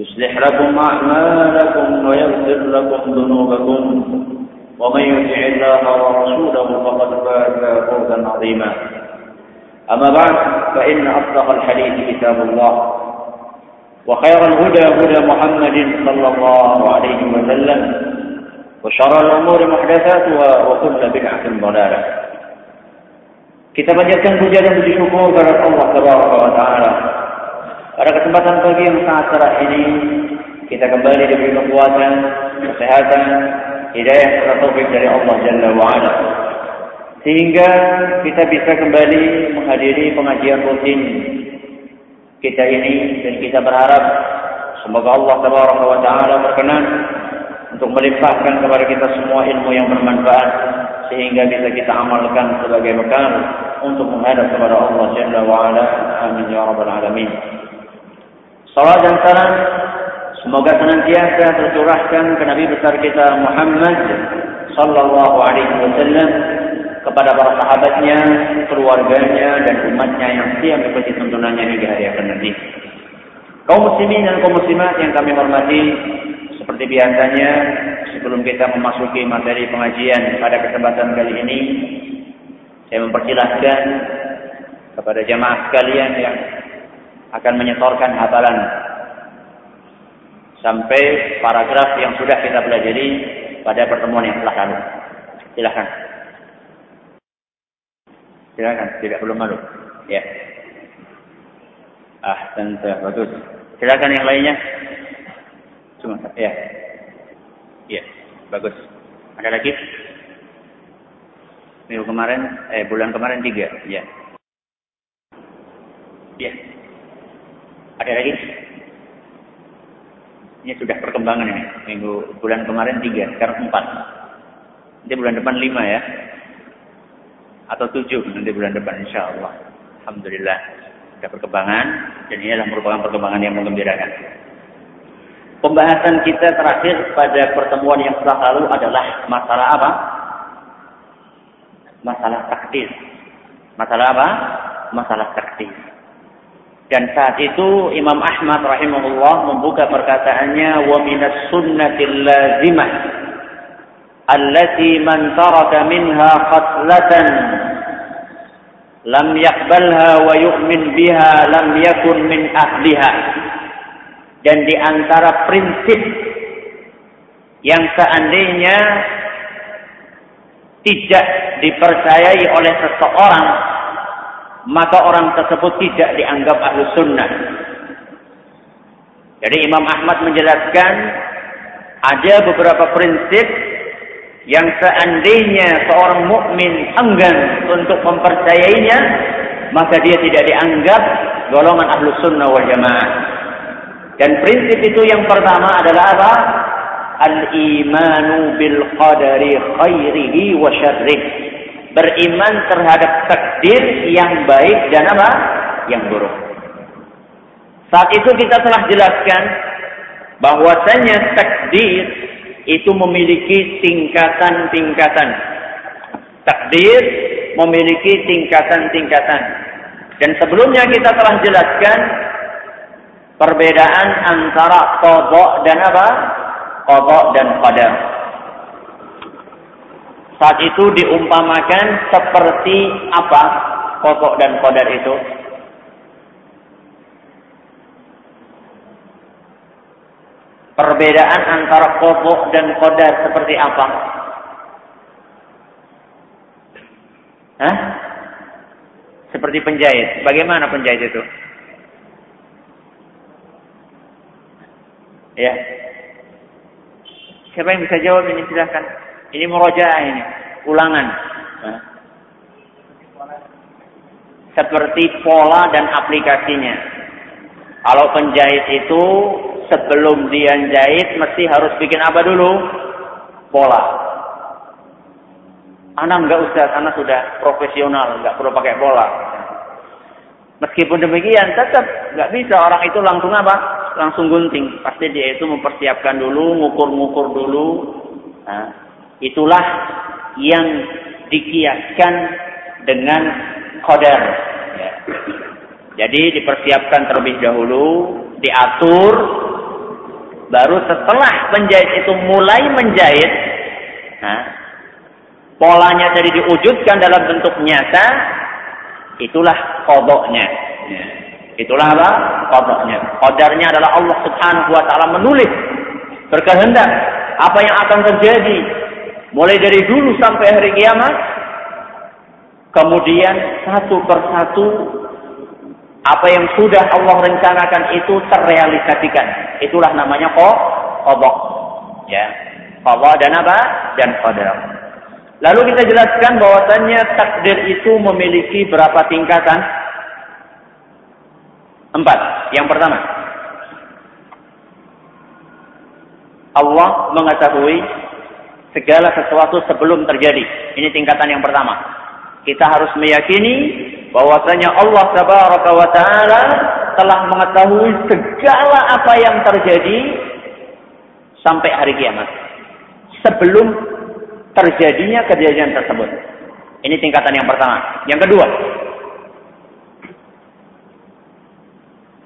يصلح لكم أعمالكم ويغفر لكم ذنوبكم. ومن يطع الله ورسوله فقد فاز فوزا عظيما. أما بعد فإن أصدق الحديث كتاب الله وخير الهدى هدى محمد صلى الله عليه وسلم وشر الأمور محدثاتها وكل بدعة ضلالة. Kita panjatkan puja dan puji syukur kepada Allah Taala. Pada kesempatan pagi yang sangat cerah ini, kita kembali diberi kekuatan, kesehatan, hidayah serta taufik dari Allah Jalla wa Ala. Sehingga kita bisa kembali menghadiri pengajian rutin kita ini dan kita berharap semoga Allah Taala wa Taala berkenan untuk melimpahkan kepada kita semua ilmu yang bermanfaat sehingga bisa kita amalkan sebagai bekal untuk menghadap kepada Allah Jalla wa Ala. Amin ya rabbal alamin. Salam dan salam semoga senantiasa tercurahkan ke Nabi besar kita Muhammad sallallahu alaihi wasallam kepada para sahabatnya, keluarganya dan umatnya yang setia mengikuti tuntunannya hingga hari akan nanti. Kaum muslimin dan kaum muslimat yang kami hormati, seperti biasanya sebelum kita memasuki materi pengajian pada kesempatan kali ini, saya mempersilahkan kepada jamaah sekalian yang akan menyetorkan hafalan sampai paragraf yang sudah kita pelajari pada pertemuan yang telah lalu. Silakan. Silakan, tidak belum malu. Ya. Ah, tentu bagus. Silakan yang lainnya. Cuma ya. Ya, bagus. Ada lagi? Minggu kemarin, eh bulan kemarin tiga, ya. Ya. Ada lagi? Ini sudah perkembangan ini. Minggu bulan kemarin tiga, sekarang empat. Nanti bulan depan lima ya. Atau tujuh nanti bulan depan insya Allah. Alhamdulillah. Ada perkembangan. Dan ini adalah merupakan perkembangan yang mengembirakan. Pembahasan kita terakhir pada pertemuan yang telah lalu adalah masalah apa? Masalah takdir. Masalah apa? Masalah takdir. Dan saat itu Imam Ahmad rahimahullah membuka perkataannya wa minas sunnatil lazimah allati man taraka minha qatlatan lam yaqbalha wa yu'min biha lam yakun min ahliha. Dan di antara prinsip yang seandainya tidak dipercayai oleh seseorang maka orang tersebut tidak dianggap ahlu sunnah. Jadi Imam Ahmad menjelaskan ada beberapa prinsip yang seandainya seorang mukmin enggan untuk mempercayainya, maka dia tidak dianggap golongan ahlu sunnah wal jamaah. Dan prinsip itu yang pertama adalah apa? Al-imanu bil qadari khairihi wa syarrihi beriman terhadap takdir yang baik dan apa? Yang buruk. Saat itu kita telah jelaskan bahwasanya takdir itu memiliki tingkatan-tingkatan. Takdir memiliki tingkatan-tingkatan. Dan sebelumnya kita telah jelaskan perbedaan antara qada dan apa? Qada dan qadar. Saat itu diumpamakan seperti apa qada dan qadar itu? Perbedaan antara kodok dan kodar seperti apa? Hah? Seperti penjahit. Bagaimana penjahit itu? Ya. Siapa yang bisa jawab ini silahkan. Ini murojaah ini. Ulangan. Seperti pola dan aplikasinya. Kalau penjahit itu sebelum dia jahit mesti harus bikin apa dulu? Pola. Anak nggak usah, karena sudah profesional, nggak perlu pakai pola. Meskipun demikian, tetap nggak bisa orang itu langsung apa? Langsung gunting. Pasti dia itu mempersiapkan dulu, ngukur-ngukur dulu. Nah, itulah yang dikiaskan dengan kodar. Ya. Jadi dipersiapkan terlebih dahulu, diatur, Baru setelah penjahit itu mulai menjahit, nah, polanya tadi diwujudkan dalam bentuk nyata, itulah kodoknya. Ya. Itulah apa? Kodoknya. Kodarnya adalah Allah subhanahu wa ta'ala menulis. Berkehendak. Apa yang akan terjadi. Mulai dari dulu sampai hari kiamat. Kemudian satu persatu apa yang sudah Allah rencanakan itu terrealisasikan. Itulah namanya qadha. Ya. Qadha dan apa? Dan qadar. Lalu kita jelaskan bahwasannya takdir itu memiliki berapa tingkatan? Empat. Yang pertama, Allah mengetahui segala sesuatu sebelum terjadi. Ini tingkatan yang pertama. Kita harus meyakini bahwasanya Allah tabaraka wa taala telah mengetahui segala apa yang terjadi sampai hari kiamat. Sebelum terjadinya kejadian tersebut. Ini tingkatan yang pertama. Yang kedua,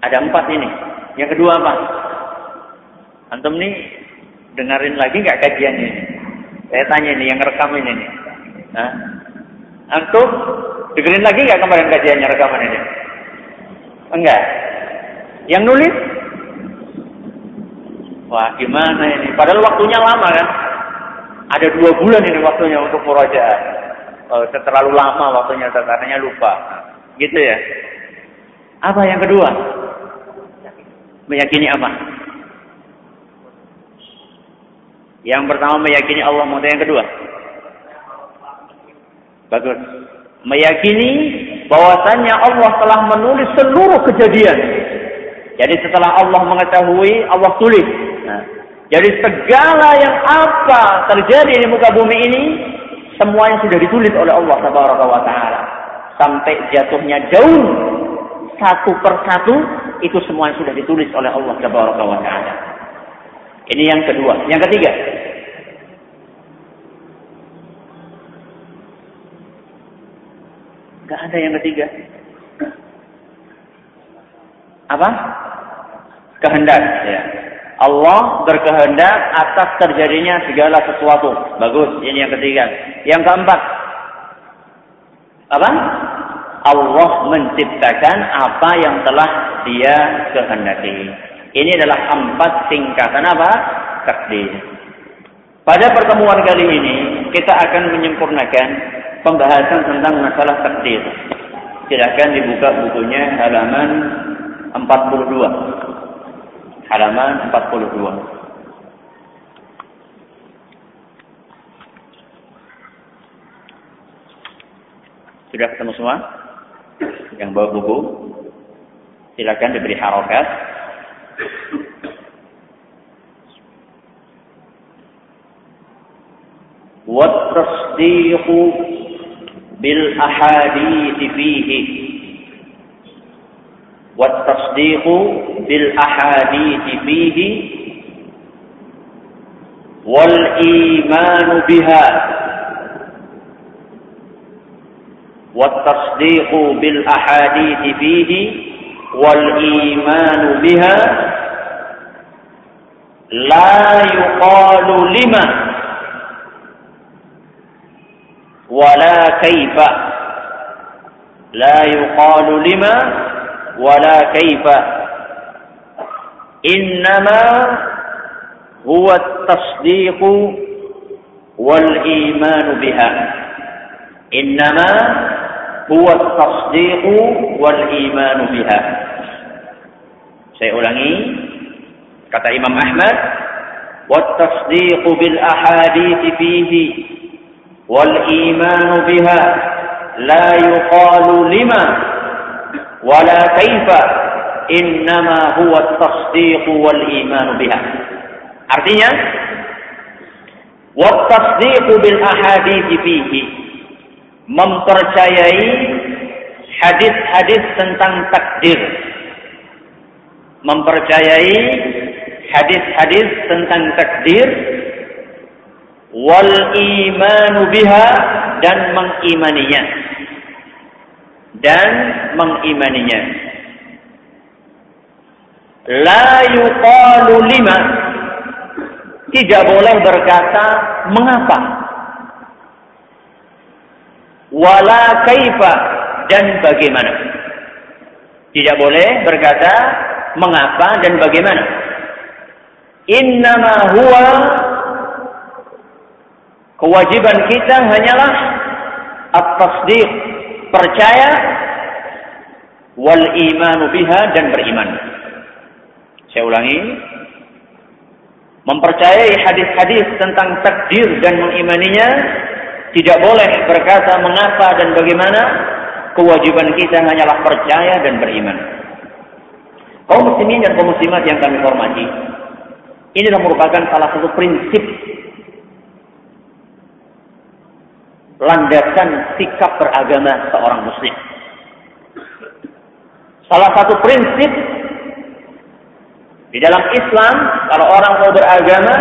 ada empat ini. Yang kedua apa? Antum nih dengerin lagi nggak kajian ini? Saya tanya ini yang rekam ini nih. Hah? Antum dengerin lagi nggak kemarin kajiannya rekaman ini? Enggak. Yang nulis? Wah gimana ini? Padahal waktunya lama kan? Ada dua bulan ini waktunya untuk murajaah. Oh, terlalu lama waktunya, katanya lupa. Gitu ya. Apa yang kedua? Meyakini apa? Yang pertama meyakini Allah, mau yang kedua? Bagus. Meyakini bahwasannya Allah telah menulis seluruh kejadian. Jadi setelah Allah mengetahui, Allah tulis. Nah, jadi segala yang apa terjadi di muka bumi ini, semuanya sudah ditulis oleh Allah taala. Sampai jatuhnya jauh satu persatu itu semuanya sudah ditulis oleh Allah taala. Ini yang kedua. Yang ketiga, Gak ada yang ketiga. Apa? Kehendak. Ya. Allah berkehendak atas terjadinya segala sesuatu. Bagus. Ini yang ketiga. Yang keempat. Apa? Allah menciptakan apa yang telah dia kehendaki. Ini adalah empat tingkatan apa? Takdir. Pada pertemuan kali ini kita akan menyempurnakan pembahasan tentang masalah takdir. Silahkan dibuka bukunya halaman 42. Halaman 42. Sudah ketemu semua? Yang bawa buku? Silakan diberi harokat. والتصديق بالأحاديث فيه. والتصديق بالأحاديث فيه. والإيمان بها. والتصديق بالأحاديث فيه. والإيمان بها لا يقال لما ولا كيف. لا يقال لما ولا كيف. إنما هو التصديق والإيمان بها. إنما هو التصديق والإيمان بها. Saya ulangi kata Imam Ahmad والتصديق بالأحاديث فيه والإيمان بها لا يقال لما ولا كيف إنما هو التصديق والإيمان بها artinya والتصديق بالأحاديث فيه mempercayai hadis-hadis tentang takdir mempercayai hadis-hadis tentang takdir wal imanu biha dan mengimaninya. Dan mengimaninya. La yuqalu lima. Tidak boleh berkata mengapa? Wala kaifa dan bagaimana? Tidak boleh berkata mengapa dan bagaimana. Innama huwa kewajiban kita hanyalah at-tasdiq, percaya wal imanu biha dan beriman. Saya ulangi. Mempercayai hadis-hadis tentang takdir dan mengimaninya tidak boleh berkata mengapa dan bagaimana. Kewajiban kita hanyalah percaya dan beriman. Kaum muslimin dan kaum muslimat yang kami hormati, inilah merupakan salah satu prinsip landasan sikap beragama seorang muslim. Salah satu prinsip di dalam Islam, kalau orang mau beragama,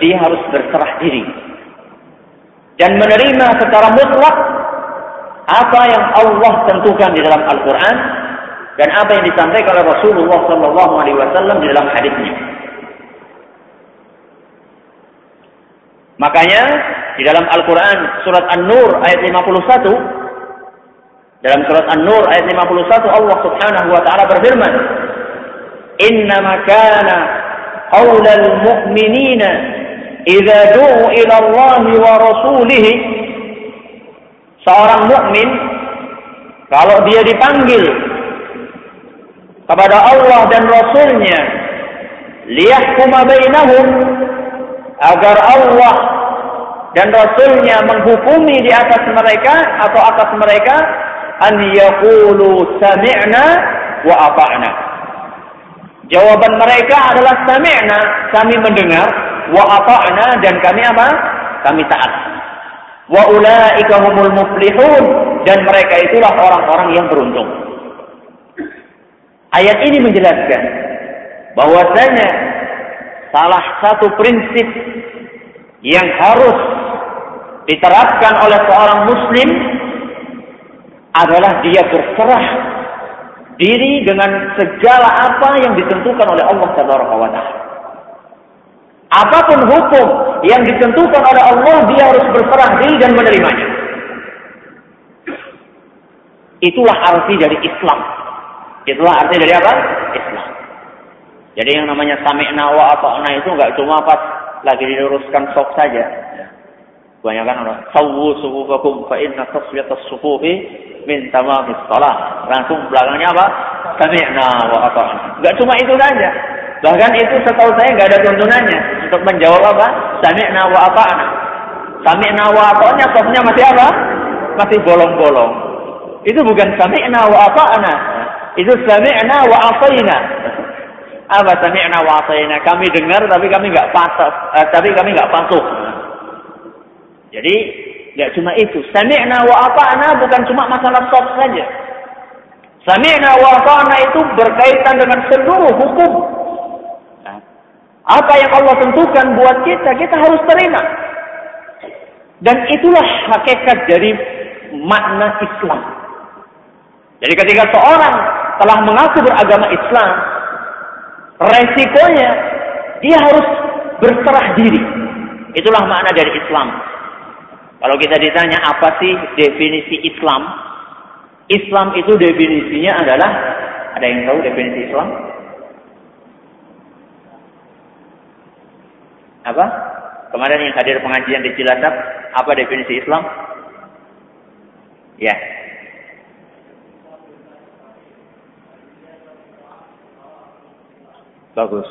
dia harus berserah diri dan menerima secara mutlak apa yang Allah tentukan di dalam Al-Quran dan apa yang disampaikan oleh Rasulullah Sallallahu Alaihi Wasallam di dalam hadisnya. Makanya di dalam Al-Quran surat An-Nur ayat 51 dalam surat An-Nur ayat 51 Allah Subhanahu wa taala berfirman Inna kana qaulal mu'minina idza du'u ila Allah wa rasulih seorang mukmin kalau dia dipanggil kepada Allah dan Rasulnya. Liyahkuma bainahum agar Allah dan Rasulnya menghukumi di atas mereka atau atas mereka an yaqulu sami'na wa ata'na. Jawaban mereka adalah sami'na kami mendengar wa ata'na dan kami apa? Kami taat. Wa ulaika humul muflihun dan mereka itulah orang-orang yang beruntung Ayat ini menjelaskan bahwasanya salah satu prinsip yang harus diterapkan oleh seorang muslim adalah dia berserah diri dengan segala apa yang ditentukan oleh Allah Subhanahu wa taala. Apa pun hukum yang ditentukan oleh Allah, dia harus berserah diri dan menerimanya. Itulah arti dari Islam. Itulah arti dari apa? Islam. Jadi yang namanya sami'na wa ata'na itu enggak cuma pas lagi diluruskan sok saja. Kebanyakan orang sawu sufufakum fa inna taswiyatas sufufi min tamamis shalah. Langsung belakangnya apa? Sami'na wa ata'na. Enggak cuma itu saja. Bahkan itu setahu saya enggak ada tuntunannya untuk menjawab apa? Sami'na wa ata'na. Sami'na wa ata'nya sofnya masih apa? Masih bolong-bolong. Itu bukan sami'na wa ata'na. Itu sami'na wa atayna. Apa sami'na wa atayna? Kami dengar tapi kami nggak patuh, eh, tapi kami nggak patuh. Jadi nggak cuma itu. Sami'na wa ata'na bukan cuma masalah soft saja. Sami'na wa ata'na itu berkaitan dengan seluruh hukum. Nah, Apa yang Allah tentukan buat kita, kita harus terima. Dan itulah hakikat dari makna Islam. Jadi ketika seorang telah mengaku beragama Islam, resikonya dia harus berserah diri. Itulah makna dari Islam. Kalau kita ditanya apa sih definisi Islam? Islam itu definisinya adalah ada yang tahu definisi Islam? Apa? Kemarin yang hadir pengajian di Cilacap, apa definisi Islam? Ya. Bagus.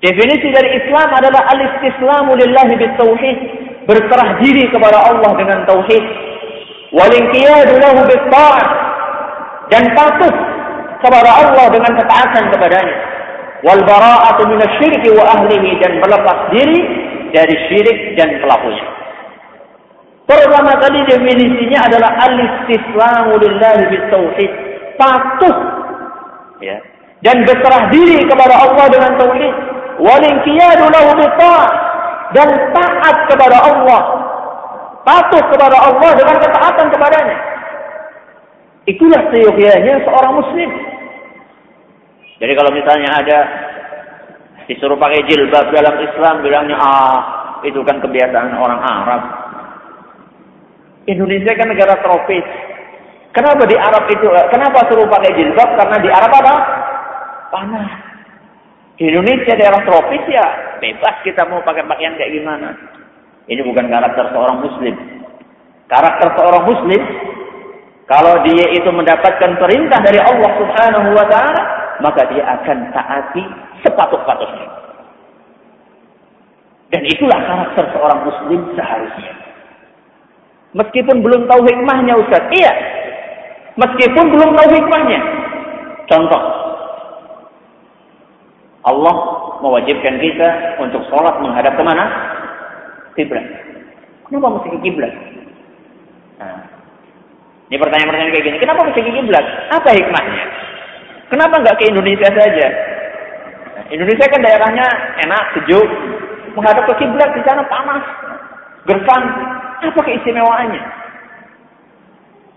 Definisi dari Islam adalah al-istislamu lillahi bitauhid, berserah diri kepada Allah dengan tauhid. Wal inqiyadu lahu bitta'ah dan patuh kepada Allah dengan ketaatan kepadanya. Wal bara'atu minasyirki wa ahlihi dan melepas diri dari syirik dan pelakunya. Pertama kali definisinya adalah al-istislamu lillahi bitauhid, patuh ya dan berserah diri kepada Allah dengan tauhid. Walinqiyadu lahu dan taat kepada Allah. Patuh kepada Allah dengan ketaatan kepadanya. Itulah seyogyanya seorang muslim. Jadi kalau misalnya ada disuruh pakai jilbab dalam Islam bilangnya ah itu kan kebiasaan orang Arab. Indonesia kan negara tropis. Kenapa di Arab itu kenapa suruh pakai jilbab? Karena di Arab apa panas. Di Indonesia daerah tropis ya bebas kita mau pakai pakaian kayak gimana. Ini bukan karakter seorang muslim. Karakter seorang muslim kalau dia itu mendapatkan perintah dari Allah Subhanahu wa taala, maka dia akan taati sepatut-patutnya. Dan itulah karakter seorang muslim seharusnya. Meskipun belum tahu hikmahnya Ustaz. Iya. Meskipun belum tahu hikmahnya. Contoh, Allah mewajibkan kita untuk sholat menghadap ke mana? Kiblat. Kenapa mesti ke kiblat? Nah, ini pertanyaan-pertanyaan kayak gini. Kenapa mesti ke kiblat? Apa hikmahnya? Kenapa nggak ke Indonesia saja? Nah, Indonesia kan daerahnya enak, sejuk. Menghadap ke kiblat di sana panas, gersang. Apa keistimewaannya?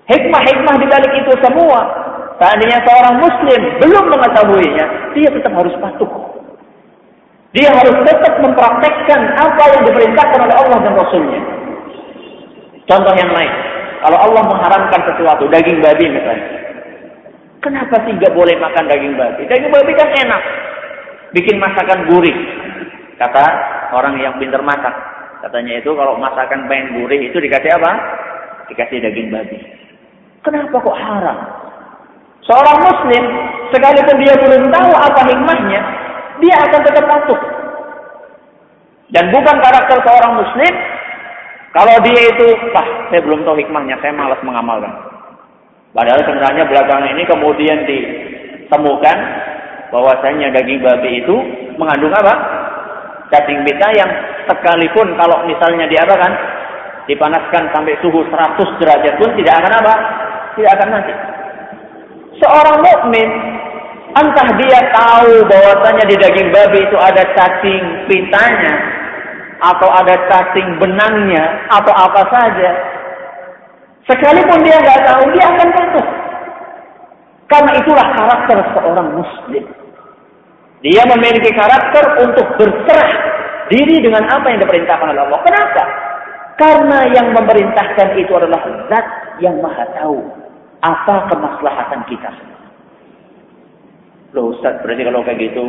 Hikmah-hikmah di balik itu semua Seandainya seorang muslim belum mengetahuinya, dia tetap harus patuh. Dia harus tetap mempraktekkan apa yang diperintahkan oleh Allah dan Rasulnya. Contoh yang lain, kalau Allah mengharamkan sesuatu, daging babi misalnya. Kenapa sih nggak boleh makan daging babi? Daging babi kan enak, bikin masakan gurih. Kata orang yang pintar masak, katanya itu kalau masakan pengen gurih itu dikasih apa? Dikasih daging babi. Kenapa kok haram? Seorang muslim, sekalipun dia belum tahu apa hikmahnya, dia akan tetap patuh. Dan bukan karakter seorang muslim, kalau dia itu, wah saya belum tahu hikmahnya, saya malas mengamalkan. Padahal sebenarnya belakangan ini kemudian ditemukan bahwasanya daging babi itu mengandung apa? Cacing beta yang sekalipun kalau misalnya diapakan, dipanaskan sampai suhu 100 derajat pun tidak akan apa? Tidak akan mati. Seorang mukmin entah dia tahu bahwasanya di daging babi itu ada cacing pitanya atau ada cacing benangnya atau apa saja. Sekalipun dia nggak tahu, dia akan patuh. Karena itulah karakter seorang muslim. Dia memiliki karakter untuk berserah diri dengan apa yang diperintahkan oleh Allah. Kenapa? Karena yang memerintahkan itu adalah zat yang maha tahu apa kemaslahatan kita Loh Ustaz, berarti kalau kayak gitu,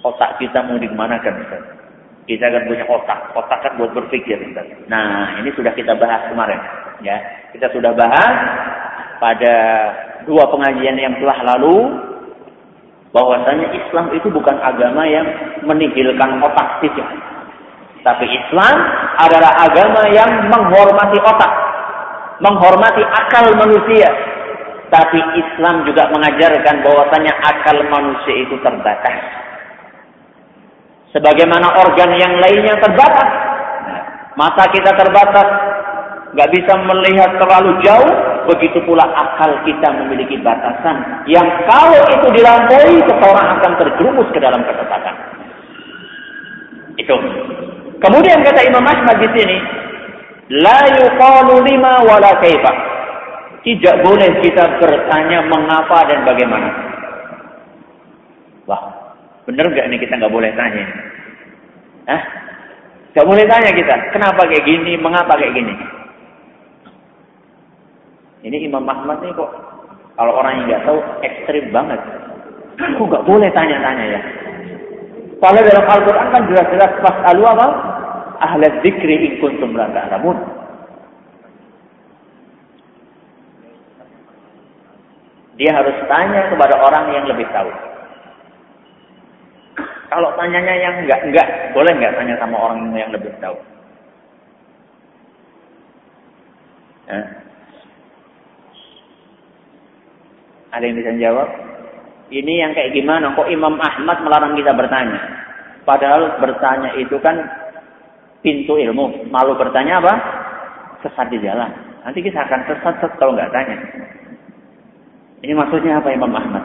otak kita mau dimanakan Ustaz? Kita kan punya otak, otak kan buat berpikir Ustaz. Nah, ini sudah kita bahas kemarin. ya Kita sudah bahas pada dua pengajian yang telah lalu, bahwasanya Islam itu bukan agama yang menihilkan otak tidak. Tapi Islam adalah agama yang menghormati otak menghormati akal manusia. Tapi Islam juga mengajarkan bahwasanya akal manusia itu terbatas. Sebagaimana organ yang lainnya terbatas. Mata kita terbatas. Gak bisa melihat terlalu jauh. Begitu pula akal kita memiliki batasan. Yang kalau itu dilampaui, seseorang akan terjerumus ke dalam kesesatan. Itu. Kemudian kata Imam Ahmad di sini, la yuqalu lima wala kaifa. Tidak boleh kita bertanya mengapa dan bagaimana. Wah, benar nggak ini kita nggak boleh tanya? Hah? Gak boleh tanya kita, kenapa kayak gini, mengapa kayak gini. Ini Imam Ahmad nih kok, kalau orang yang nggak tahu ekstrim banget. Aku nggak boleh tanya-tanya ya. Kalau dalam Al-Quran kan jelas-jelas pas alu apa? Ahli dzikri in kuntum la ta'lamun. Dia harus tanya kepada orang yang lebih tahu. Kalau tanyanya yang enggak, enggak, boleh enggak tanya sama orang yang lebih tahu? Eh? Ada yang bisa jawab? Ini yang kayak gimana? Kok Imam Ahmad melarang kita bertanya? Padahal bertanya itu kan pintu ilmu. Malu bertanya apa? Sesat di jalan. Nanti kita akan sesat kalau nggak tanya. Ini maksudnya apa Imam Ahmad?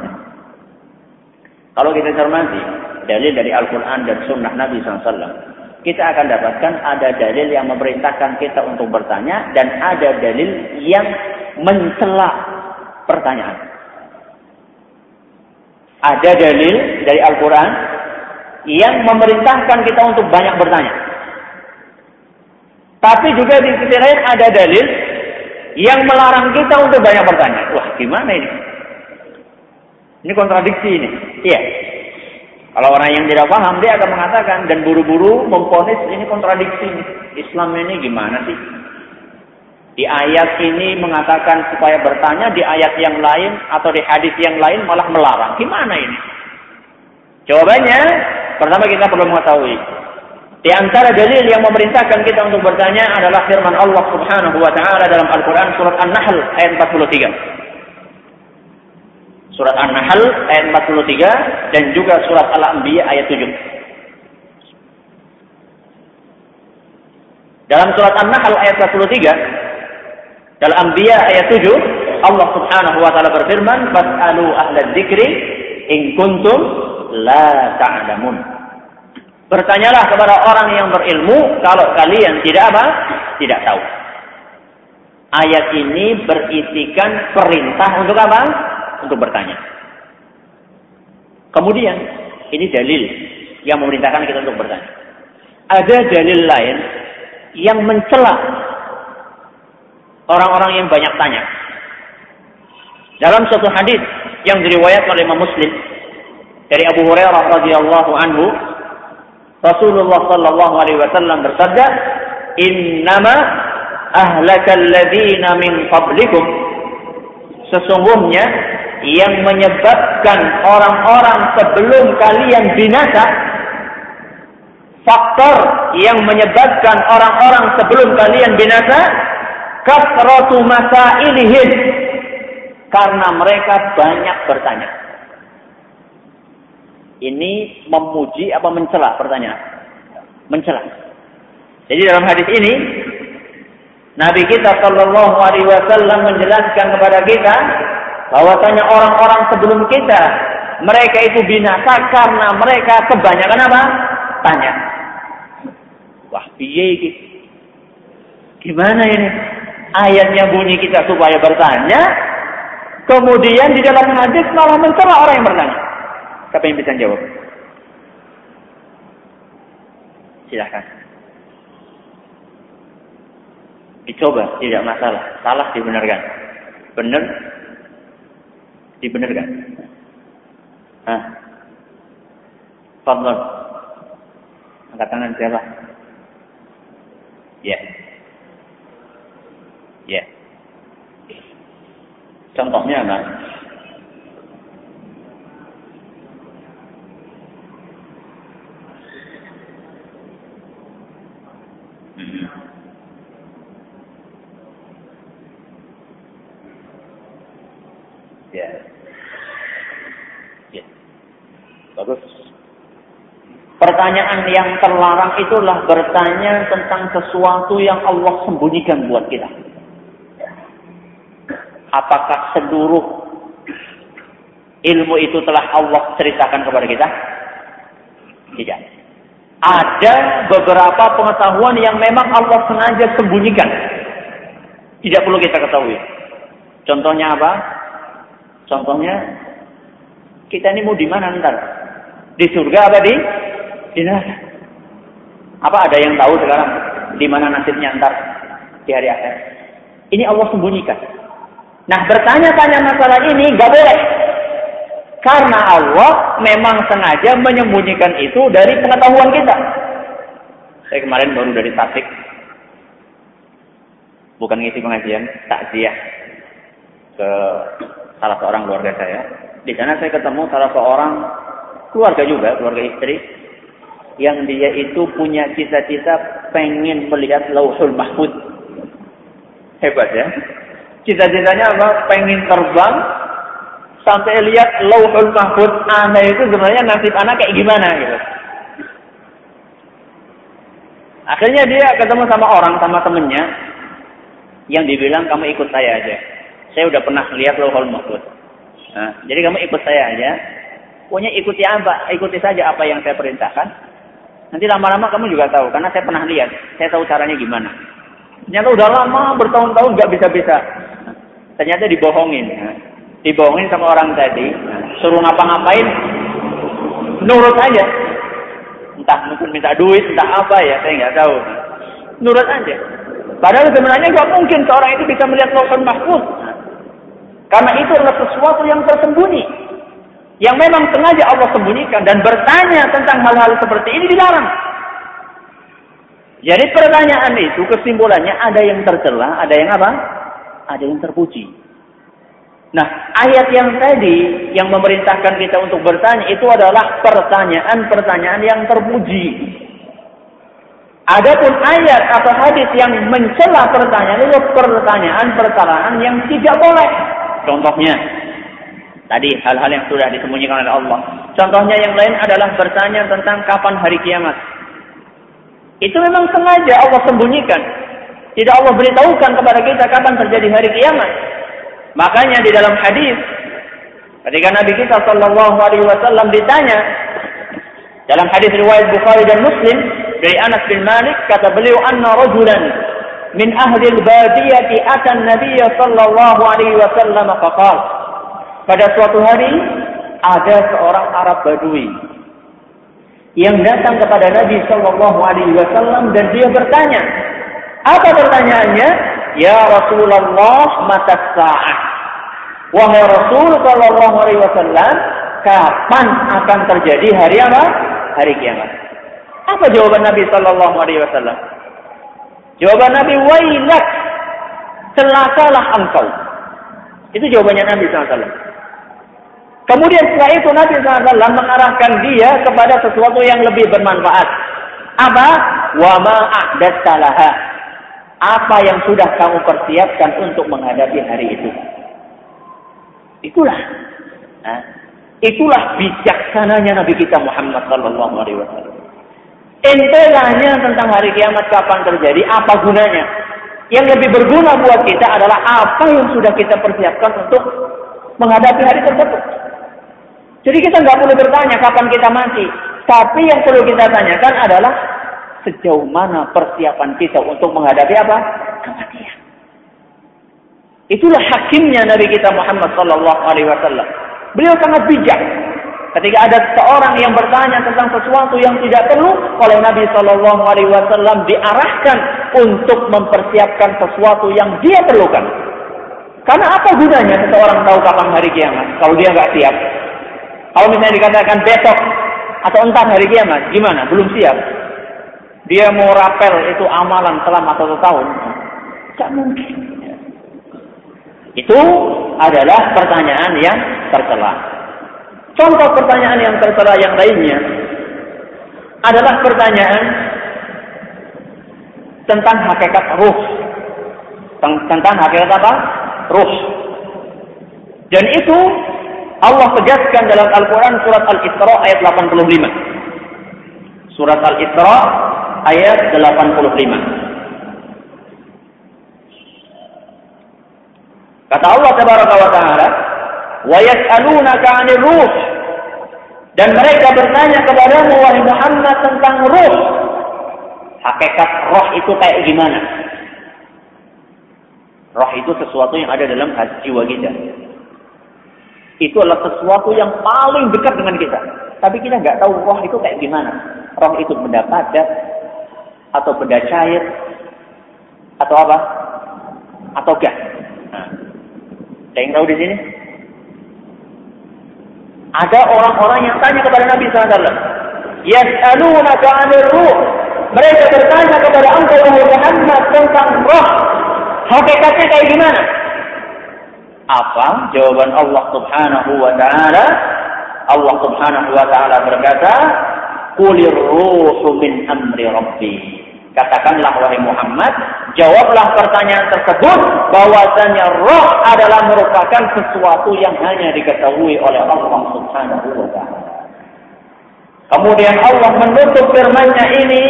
Kalau kita cermati, dalil dari Al-Quran dan Sunnah Nabi SAW, kita akan dapatkan ada dalil yang memerintahkan kita untuk bertanya dan ada dalil yang mencela pertanyaan. Ada dalil dari Al-Quran yang memerintahkan kita untuk banyak bertanya. Tapi juga di sisi lain ada dalil yang melarang kita untuk banyak bertanya. Wah, gimana ini? Ini kontradiksi ini. Iya. Kalau orang yang tidak paham, dia akan mengatakan dan buru-buru memponis ini kontradiksi. Islam ini gimana sih? Di ayat ini mengatakan supaya bertanya, di ayat yang lain atau di hadis yang lain malah melarang. Gimana ini? Jawabannya, pertama kita perlu mengetahui. Di antara dalil yang memerintahkan kita untuk bertanya adalah firman Allah Subhanahu wa taala dalam Al-Qur'an surat An-Nahl ayat 43 surat An-Nahl ayat 43 dan juga surat Al-Anbiya ayat 7. Dalam surat An-Nahl ayat 43 dalam Anbiya ayat 7 Allah Subhanahu wa taala berfirman fas'alu ahla dzikri in kuntum la ta'lamun. Bertanyalah kepada orang yang berilmu kalau kalian tidak apa? Tidak tahu. Ayat ini berisikan perintah untuk apa? untuk bertanya. Kemudian, ini dalil yang memerintahkan kita untuk bertanya. Ada dalil lain yang mencela orang-orang yang banyak tanya. Dalam suatu hadis yang diriwayatkan oleh Imam Muslim dari Abu Hurairah radhiyallahu anhu, Rasulullah sallallahu alaihi wasallam bersabda, "Innama ahlakal min qablikum" Sesungguhnya yang menyebabkan orang-orang sebelum kalian binasa faktor yang menyebabkan orang-orang sebelum kalian binasa kasratu masailihim. Karena mereka banyak bertanya ini memuji apa mencela pertanyaan mencela jadi dalam hadis ini Nabi kita Shallallahu Alaihi Wasallam menjelaskan kepada kita bahwasanya orang-orang sebelum kita mereka itu binasa karena mereka kebanyakan apa? Tanya. Wah, piye iki? Gimana ini? Ayatnya bunyi kita supaya bertanya, kemudian di dalam hadis malah mencela orang yang bertanya. Siapa yang bisa jawab? Silahkan. Dicoba, tidak masalah. Salah dibenarkan. Benar, Dibenarkan? Hah? Fadlon. Angkat tangan siapa? Ya. Yeah. Ya. Yeah. Contohnya apa? Pertanyaan yang terlarang itulah bertanya tentang sesuatu yang Allah sembunyikan buat kita. Apakah seluruh ilmu itu telah Allah ceritakan kepada kita? Tidak. Ada beberapa pengetahuan yang memang Allah sengaja sembunyikan. Tidak perlu kita ketahui. Contohnya apa? Contohnya kita ini mau di mana ntar? Di surga apa di di neraka? Apa ada yang tahu sekarang di mana nasibnya ntar di hari akhir? Ini Allah sembunyikan. Nah bertanya-tanya masalah ini gak boleh. Karena Allah memang sengaja menyembunyikan itu dari pengetahuan kita. Saya kemarin baru dari Tasik. Bukan ngisi pengajian, takziah ke salah seorang keluarga saya. Di sana saya ketemu salah seorang keluarga juga, keluarga istri, yang dia itu punya cita-cita pengen melihat lauhul mahfud. Hebat ya. Cita-citanya apa? Pengen terbang sampai lihat lauhul mahfud. Anak itu sebenarnya nasib anak kayak gimana gitu. Akhirnya dia ketemu sama orang, sama temennya, yang dibilang kamu ikut saya aja. Saya udah pernah lihat lauhul mahfud. Nah, jadi kamu ikut saya aja. Pokoknya ikuti apa? Ikuti saja apa yang saya perintahkan. Nanti lama-lama kamu juga tahu, karena saya pernah lihat. Saya tahu caranya gimana. Ternyata udah lama, bertahun-tahun nggak bisa-bisa. Ternyata dibohongin. Nah, dibohongin sama orang tadi. Nah, suruh ngapa-ngapain, nurut aja. Entah mungkin minta duit, entah apa ya, saya nggak tahu. Nurut aja. Padahal sebenarnya nggak mungkin seorang itu bisa melihat lauhul mahfuz. Karena itu adalah sesuatu yang tersembunyi. Yang memang sengaja Allah sembunyikan dan bertanya tentang hal-hal seperti ini dilarang. Jadi pertanyaan itu kesimpulannya ada yang tercela, ada yang apa? Ada yang terpuji. Nah, ayat yang tadi yang memerintahkan kita untuk bertanya itu adalah pertanyaan-pertanyaan yang terpuji. Adapun ayat atau hadis yang mencela pertanyaan itu pertanyaan-pertanyaan yang tidak boleh. Contohnya, tadi hal-hal yang sudah disembunyikan oleh Allah. Contohnya yang lain adalah bertanya tentang kapan hari kiamat. Itu memang sengaja Allah sembunyikan. Tidak Allah beritahukan kepada kita kapan terjadi hari kiamat. Makanya di dalam hadis ketika Nabi kita Shallallahu Alaihi Wasallam ditanya dalam hadis riwayat Bukhari dan Muslim dari Anas bin Malik kata beliau anna rajulan min ahli al-badiyati atan Nabi sallallahu alaihi wasallam faqal pada suatu hari ada seorang Arab Badui yang datang kepada Nabi sallallahu alaihi wasallam dan dia bertanya apa pertanyaannya? Ya Rasulullah mata saat. Wahai Rasul sallallahu alaihi wasallam kapan akan terjadi hari apa? Hari kiamat. Apa jawaban Nabi sallallahu alaihi wasallam? Jawaban Nabi, wailak, celakalah engkau. Itu jawabannya Nabi SAW. Kemudian setelah itu Nabi SAW mengarahkan dia kepada sesuatu yang lebih bermanfaat. Apa? Wa ma'ahdat salaha. Apa yang sudah kamu persiapkan untuk menghadapi hari itu. Itulah. Nah, itulah bijaksananya Nabi kita Muhammad Sallallahu Alaihi Wasallam. Ente nanya tentang hari kiamat kapan terjadi, apa gunanya? Yang lebih berguna buat kita adalah apa yang sudah kita persiapkan untuk menghadapi hari tersebut. Jadi kita nggak perlu bertanya kapan kita mati, tapi yang perlu kita tanyakan adalah sejauh mana persiapan kita untuk menghadapi apa? Kematian. Itulah hakimnya Nabi kita Muhammad Sallallahu Alaihi Wasallam. Beliau sangat bijak Ketika ada seorang yang bertanya tentang sesuatu yang tidak perlu oleh Nabi Shallallahu Alaihi Wasallam diarahkan untuk mempersiapkan sesuatu yang dia perlukan. Karena apa gunanya seseorang tahu kapan hari kiamat kalau dia nggak siap? Kalau misalnya dikatakan besok atau entar hari kiamat, gimana? Belum siap. Dia mau rapel itu amalan selama satu tahun, tak mungkin. Itu adalah pertanyaan yang tercela. Contoh pertanyaan yang tertera yang lainnya adalah pertanyaan tentang hakikat ruh. Tentang hakikat apa? Ruh. Dan itu Allah tegaskan dalam Al-Quran surat Al-Isra ayat 85. Surat Al-Isra ayat 85. Kata Allah Tabaraka wa Ta'ala, "Wa عَنِ 'anil ruh." Dan mereka bertanya kepadamu wahai Muhammad tentang ruh. Hakikat roh itu kayak gimana? Roh itu sesuatu yang ada dalam jiwa kita. Itu adalah sesuatu yang paling dekat dengan kita. Tapi kita nggak tahu roh itu kayak gimana. Roh itu benda padat atau benda cair atau apa? Atau gas. Nah, ada yang tahu di sini? Ada orang-orang yang tanya kepada Nabi SAW. Yas'alunaka 'anil ruh. Mereka bertanya kepada engkau Muhammad tentang roh. Hakikatnya kayak gimana? Apa jawaban Allah Subhanahu wa taala? Allah Subhanahu wa taala berkata, "Qulir ruhu min amri rabbi." Katakanlah wahai Muhammad, jawablah pertanyaan tersebut bahwasanya roh adalah merupakan sesuatu yang hanya diketahui oleh Allah Subhanahu wa taala. Kemudian Allah menutup firman-Nya ini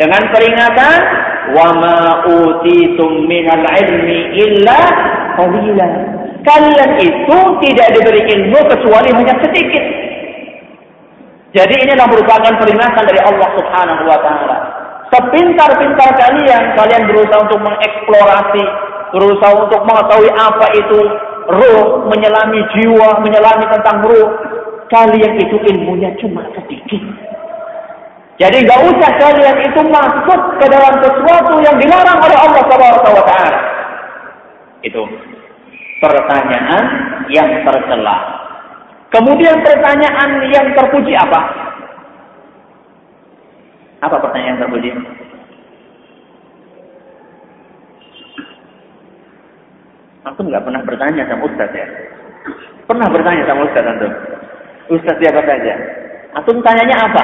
dengan peringatan, "Wa ma utitum minal ilmi illa qalila." Kalian itu tidak diberi ilmu kecuali hanya sedikit. Jadi inilah merupakan peringatan dari Allah Subhanahu wa taala Sepintar-pintar kalian, kalian berusaha untuk mengeksplorasi, berusaha untuk mengetahui apa itu roh, menyelami jiwa, menyelami tentang roh. Kalian itu ilmunya cuma sedikit. Jadi nggak usah kalian itu masuk ke dalam sesuatu yang dilarang oleh Allah Subhanahu wa taala. Itu pertanyaan yang tercela. Kemudian pertanyaan yang terpuji apa? Apa pertanyaan terpuji? Aku nggak pernah bertanya sama Ustaz ya. Pernah bertanya sama Ustaz antum? Ustaz siapa saja? Antum tanyanya? Apa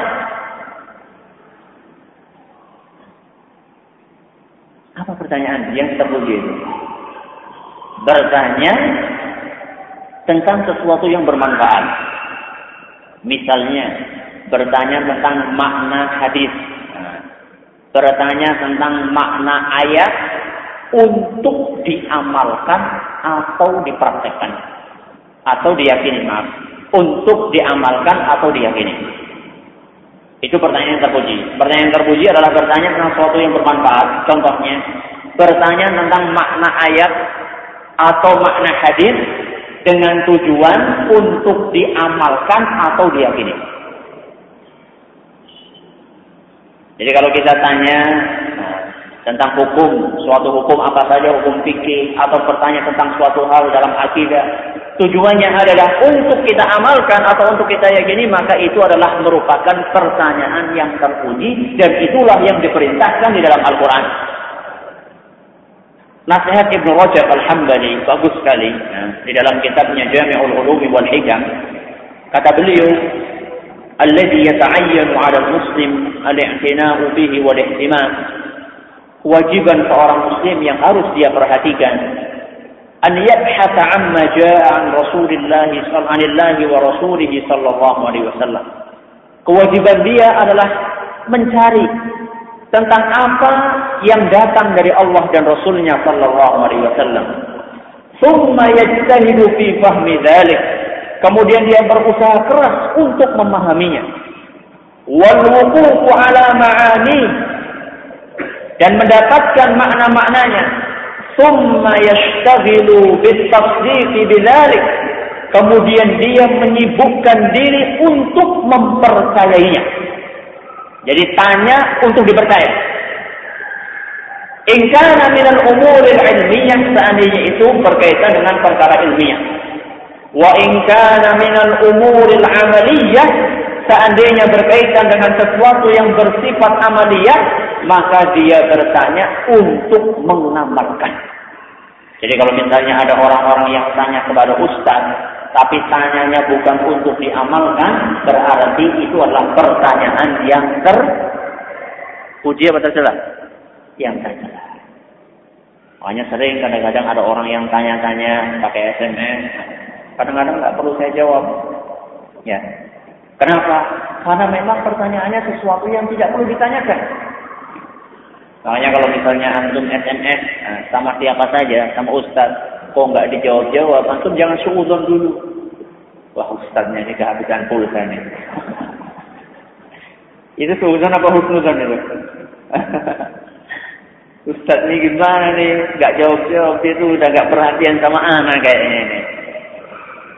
pertanyaan yang terpuji itu? Bertanya tentang sesuatu yang bermanfaat. Misalnya, bertanya tentang makna hadis, bertanya tentang makna ayat untuk diamalkan atau dipraktekkan. Atau diyakini maaf. Untuk diamalkan atau diyakini. Itu pertanyaan yang terpuji. Pertanyaan yang terpuji adalah bertanya tentang sesuatu yang bermanfaat. Contohnya bertanya tentang makna ayat atau makna hadis dengan tujuan untuk diamalkan atau diyakini Jadi kalau kita tanya nah, tentang hukum, suatu hukum apa saja, hukum fikih, atau bertanya tentang suatu hal dalam akidah, tujuannya adalah untuk kita amalkan atau untuk kita yakini, maka itu adalah merupakan pertanyaan yang terpuji, dan itulah yang diperintahkan di dalam Al-Quran. Nasihat Ibnu Rajab Al-Hambali bagus sekali ya, di dalam kitabnya Jami'ul Ulum wal Hikam. Kata beliau, "Alladhi yata'ayyanu 'ala al-muslim al-i'tina'u bihi wal ihtimam." Kewajiban seorang muslim yang harus dia perhatikan an yabhatha amma jaa'a an Rasulillah sallallahu wa rasulih sallallahu alaihi wasallam. Kewajiban dia adalah mencari tentang apa yang datang dari Allah dan Rasulnya sallallahu alaihi wasallam thumma yajtahidu fahmi dhalik Kemudian dia berusaha keras untuk memahaminya. Wal dan mendapatkan makna-maknanya. Bidzalik. Kemudian dia menyibukkan diri untuk mempercayainya. Jadi tanya untuk dipercaya. In kana min al-umuril ilmiyah seandainya itu berkaitan dengan perkara ilmiah. Wa in kana minal umuril amaliyah seandainya berkaitan dengan sesuatu yang bersifat amaliyah maka dia bertanya untuk mengamalkan. Jadi kalau misalnya ada orang-orang yang tanya kepada ustaz tapi tanyanya bukan untuk diamalkan berarti itu adalah pertanyaan yang terpuji apa tercela? Yang tercela. Hanya sering kadang-kadang ada orang yang tanya-tanya pakai SMS, Kadang-kadang nggak perlu saya jawab. Ya. Kenapa? Karena memang pertanyaannya sesuatu yang tidak perlu ditanyakan. Makanya kalau misalnya antum SMS nah, sama siapa saja, sama ustaz, kok nggak dijawab-jawab, antum jangan suudon dulu. Wah ustaznya ini kehabisan pulsa nih. itu suzon apa husnuzon itu? Ustaz ini gimana nih? Gak jawab-jawab itu udah gak perhatian sama anak kayaknya ini.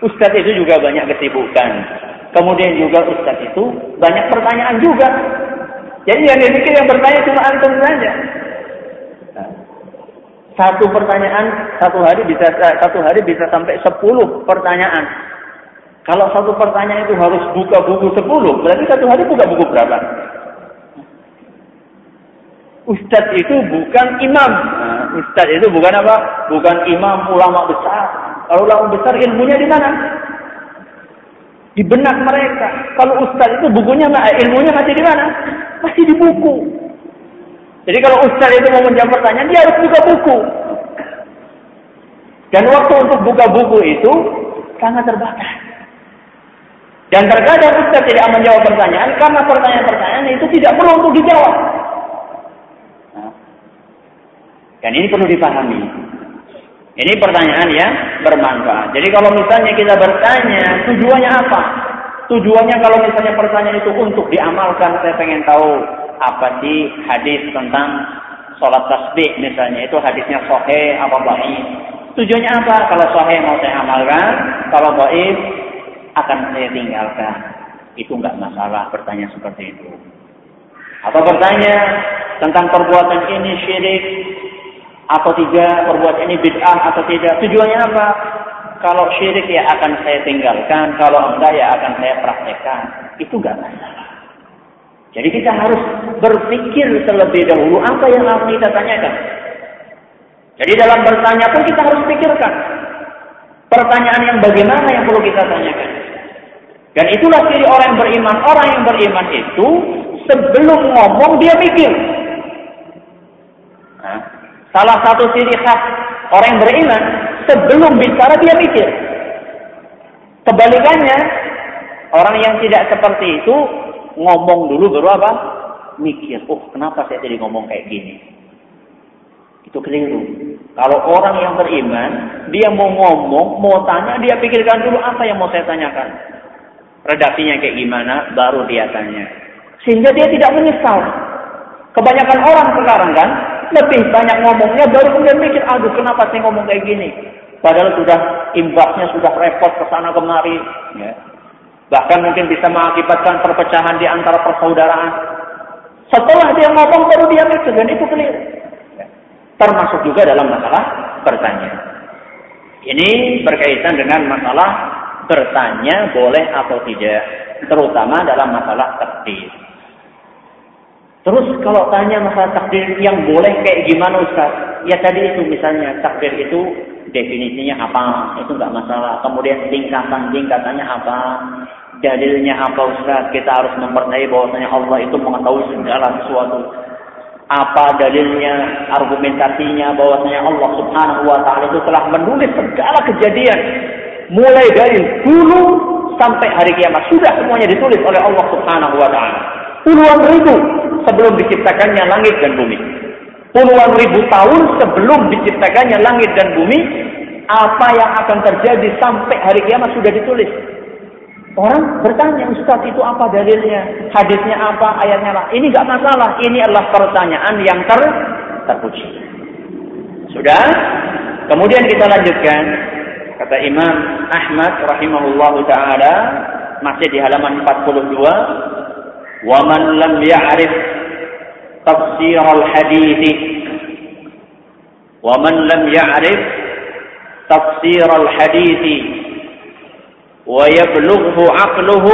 Ustaz itu juga banyak kesibukan. Kemudian juga Ustaz itu banyak pertanyaan juga. Jadi yang dipikir yang bertanya cuma antum saja. Satu pertanyaan satu hari bisa satu hari bisa sampai sepuluh pertanyaan. Kalau satu pertanyaan itu harus buka buku sepuluh, berarti satu hari buka buku berapa? Ustadz itu bukan imam. Nah, Ustadz itu bukan apa? Bukan imam ulama besar. Kalau ulama besar ilmunya di mana? Di benak mereka. Kalau Ustadz itu bukunya ilmunya masih di mana? Masih di buku. Jadi kalau Ustadz itu mau menjawab pertanyaan, dia harus buka buku. Dan waktu untuk buka buku itu sangat terbatas. Dan terkadang Ustaz tidak menjawab pertanyaan karena pertanyaan-pertanyaan itu tidak perlu untuk dijawab. Dan ini perlu dipahami. Ini pertanyaan yang bermanfaat. Jadi kalau misalnya kita bertanya, tujuannya apa? Tujuannya kalau misalnya pertanyaan itu untuk diamalkan, saya pengen tahu apa sih hadis tentang sholat tasbih misalnya. Itu hadisnya sohe apa baik. Tujuannya apa? Kalau sohe mau saya amalkan, kalau baik akan saya tinggalkan. Itu enggak masalah bertanya seperti itu. Atau bertanya tentang perbuatan ini syirik, atau tidak, perbuatan ini bid'ah atau tidak. Tujuannya apa? Kalau syirik ya akan saya tinggalkan, kalau enggak ya akan saya praktekkan. Itu enggak masalah. Jadi kita harus berpikir terlebih dahulu apa yang harus kita tanyakan. Jadi dalam bertanya pun kita harus pikirkan. Pertanyaan yang bagaimana yang perlu kita tanyakan. Dan itulah ciri orang yang beriman. Orang yang beriman itu sebelum ngomong dia pikir. Nah, Salah satu ciri khas orang yang beriman, sebelum bicara dia mikir. Kebalikannya, orang yang tidak seperti itu, ngomong dulu baru apa? Mikir, oh kenapa saya jadi ngomong kayak gini? Itu keliru. Kalau orang yang beriman, dia mau ngomong, mau tanya, dia pikirkan dulu apa yang mau saya tanyakan. Redaksinya kayak gimana, baru dia tanya. Sehingga dia tidak menyesal. Kebanyakan orang sekarang kan, lebih banyak ngomongnya baru kemudian mikir, aduh kenapa saya ngomong kayak gini? Padahal sudah imbasnya sudah repot ke sana kemari. Ya. Bahkan mungkin bisa mengakibatkan perpecahan di antara persaudaraan. Setelah dia ngomong baru dia mikir dan itu keliru. Ya. Termasuk juga dalam masalah bertanya. Ini berkaitan dengan masalah bertanya boleh atau tidak. Terutama dalam masalah takdir. Terus kalau tanya masalah takdir yang boleh kayak gimana Ustaz? Ya tadi itu misalnya takdir itu definisinya apa? Itu nggak masalah. Kemudian tingkatan-tingkatannya apa? Dalilnya apa Ustaz? Kita harus mempercayai bahwasanya Allah itu mengetahui segala sesuatu. Apa dalilnya, argumentasinya bahwasanya Allah Subhanahu wa taala itu telah menulis segala kejadian mulai dari dulu sampai hari kiamat sudah semuanya ditulis oleh Allah Subhanahu wa taala. Puluhan ribu sebelum diciptakannya langit dan bumi. Puluhan ribu tahun sebelum diciptakannya langit dan bumi, apa yang akan terjadi sampai hari kiamat sudah ditulis. Orang bertanya, Ustaz itu apa dalilnya? Hadisnya apa? Ayatnya apa? Ini nggak masalah. Ini adalah pertanyaan yang ter terpuji. Sudah? Kemudian kita lanjutkan. Kata Imam Ahmad rahimahullah taala masih di halaman 42 ومن لم يعرف تفسير الحديث ومن لم يعرف تفسير الحديث ويبلغه عقله.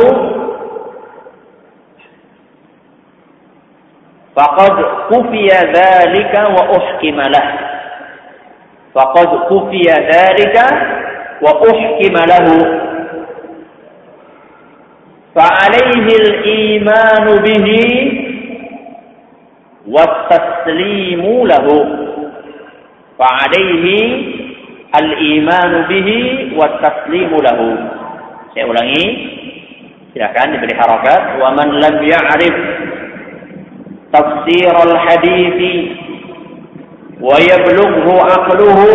فقد كفي ذلك وأحكم له. فقد كفي ذلك وأحكم له. فعليه الإيمان به والتسليم له. فعليه الإيمان به والتسليم له. saya ulangi silakan diberi harakat wa man lam ya'rif tafsir al-hadith wa yablughu aqluhu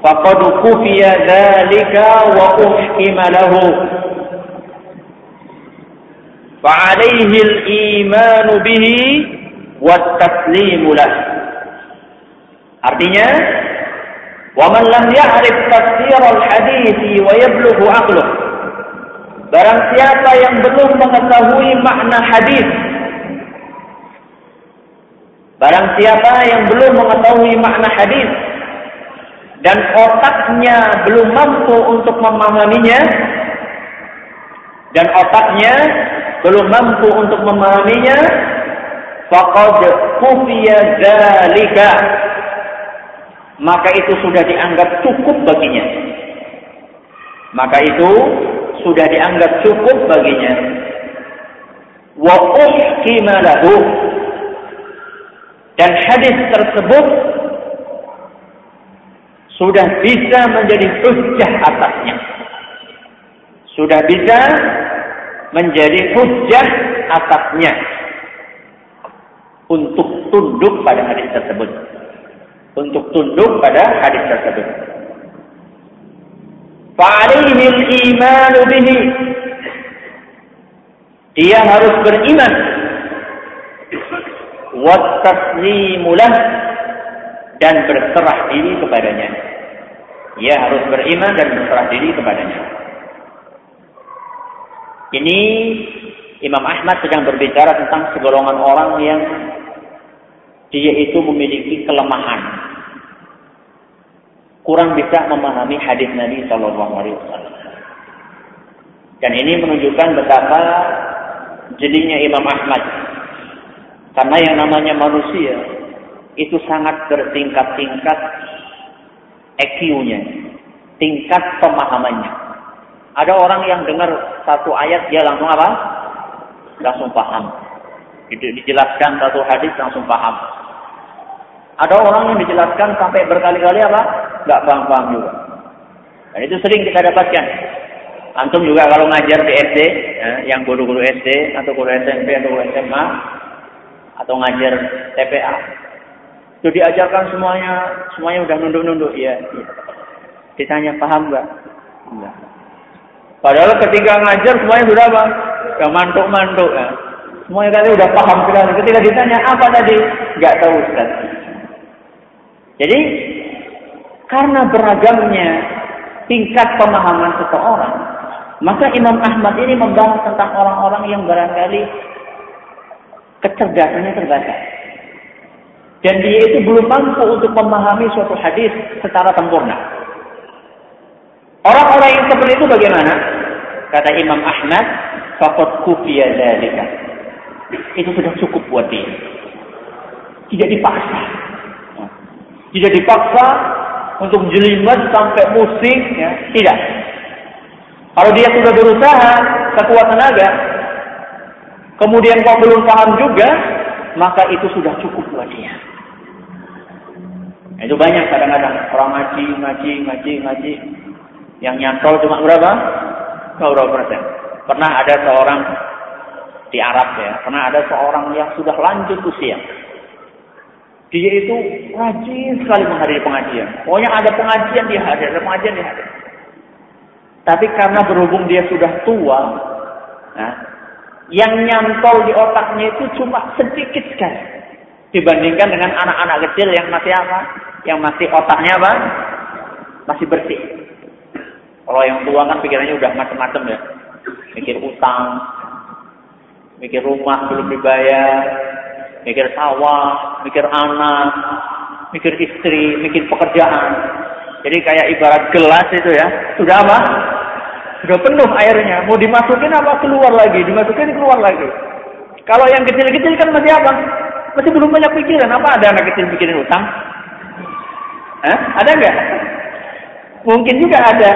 faqad kufiya dzalika wa uhkima lahu فعليه الإيمان به والتسليم له artinya ومن لم يعرف تفسير الحديث ويبلغ عقله barang siapa yang belum mengetahui makna hadis barang siapa yang belum mengetahui makna hadis dan otaknya belum mampu untuk memahaminya dan otaknya belum mampu untuk memahaminya faqad kufiya dzalika maka itu sudah dianggap cukup baginya. Maka itu sudah dianggap cukup baginya. Wa uhkima dan hadis tersebut sudah bisa menjadi hujjah atasnya. Sudah bisa menjadi hujjah atasnya untuk tunduk pada hadis tersebut. Untuk tunduk pada hadis tersebut. Fa'alihil imanu bihi. Dia harus beriman. Wattaslimulah. Dan berserah diri kepadanya. Dia harus beriman dan berserah diri kepadanya. Ini Imam Ahmad sedang berbicara tentang segolongan orang yang dia itu memiliki kelemahan. Kurang bisa memahami hadis Nabi Shallallahu Alaihi Wasallam. Dan ini menunjukkan betapa jadinya Imam Ahmad. Karena yang namanya manusia itu sangat bertingkat-tingkat EQ-nya, tingkat pemahamannya. Ada orang yang dengar satu ayat dia langsung apa? Langsung paham. Dijelaskan satu hadis langsung paham. Ada orang yang dijelaskan sampai berkali-kali apa? Gak paham-paham juga. Dan itu sering kita dapatkan. Antum juga kalau ngajar di SD, ya, yang guru-guru SD atau guru SMP atau guru SMA atau ngajar TPA, itu diajarkan semuanya, semuanya udah nunduk-nunduk, ya. Ditanya paham nggak? Enggak. Padahal ketika ngajar semuanya sudah apa? Sudah mantuk-mantuk ya. Semuanya kali sudah paham sekali. Ketika ditanya apa tadi? Gak tahu Ustaz. Jadi karena beragamnya tingkat pemahaman seseorang, maka Imam Ahmad ini membahas tentang orang-orang yang barangkali kecerdasannya terbatas. Dan dia itu belum mampu untuk memahami suatu hadis secara sempurna. Orang-orang yang seperti itu bagaimana? Kata Imam Ahmad, faqad kufiya dzalika. Itu sudah cukup buat dia. Tidak dipaksa. Tidak dipaksa untuk jelimet sampai musik, ya. tidak. Kalau dia sudah berusaha sekuat tenaga, kemudian kok belum paham juga, maka itu sudah cukup buat dia. Itu banyak kadang-kadang orang ngaji, ngaji, ngaji, ngaji, yang nyantol cuma berapa? Berapa persen? Pernah ada seorang di Arab ya, pernah ada seorang yang sudah lanjut usia. Dia itu rajin sekali menghadiri pengajian. Pokoknya ada pengajian dia hadir, ada pengajian dia hadir. Tapi karena berhubung dia sudah tua, nah, yang nyantol di otaknya itu cuma sedikit sekali dibandingkan dengan anak-anak kecil yang masih apa? Yang masih otaknya apa? Masih bersih. Kalau yang tua kan pikirannya udah macam-macam ya. Mikir utang, mikir rumah belum dibayar, mikir sawah, mikir anak, mikir istri, mikir pekerjaan. Jadi kayak ibarat gelas itu ya, sudah apa? Sudah penuh airnya. Mau dimasukin apa keluar lagi, dimasukin keluar lagi. Kalau yang kecil-kecil kan masih apa? Masih belum banyak pikiran. Apa ada anak kecil mikirin utang? Eh? Ada nggak? Mungkin juga ada.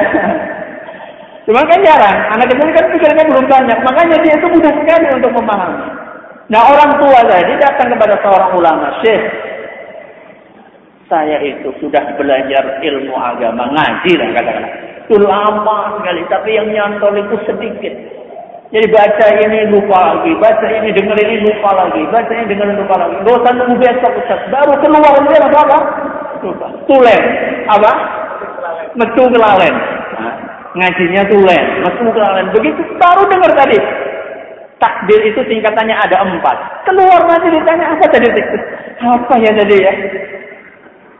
Cuma kan jarang. Anak kecil kan pikirannya belum banyak. Makanya dia itu mudah sekali untuk memahami. Nah orang tua tadi datang kepada seorang ulama. Syekh, saya itu sudah belajar ilmu agama. Ngaji lah katakanlah. Itu lama sekali. Tapi yang nyantol itu sedikit. Jadi baca ini lupa lagi, baca ini dengar ini lupa lagi, baca ini dengar lupa lagi. Usah nunggu besok Ustaz. Baru keluar dia apa. Tulen. Apa? Metu kelalen. Nah, ngajinya tulen, metu kelalen. Begitu baru dengar tadi. Takbir itu singkatannya ada empat. Keluar nanti ditanya apa tadi? Apa ya tadi ya?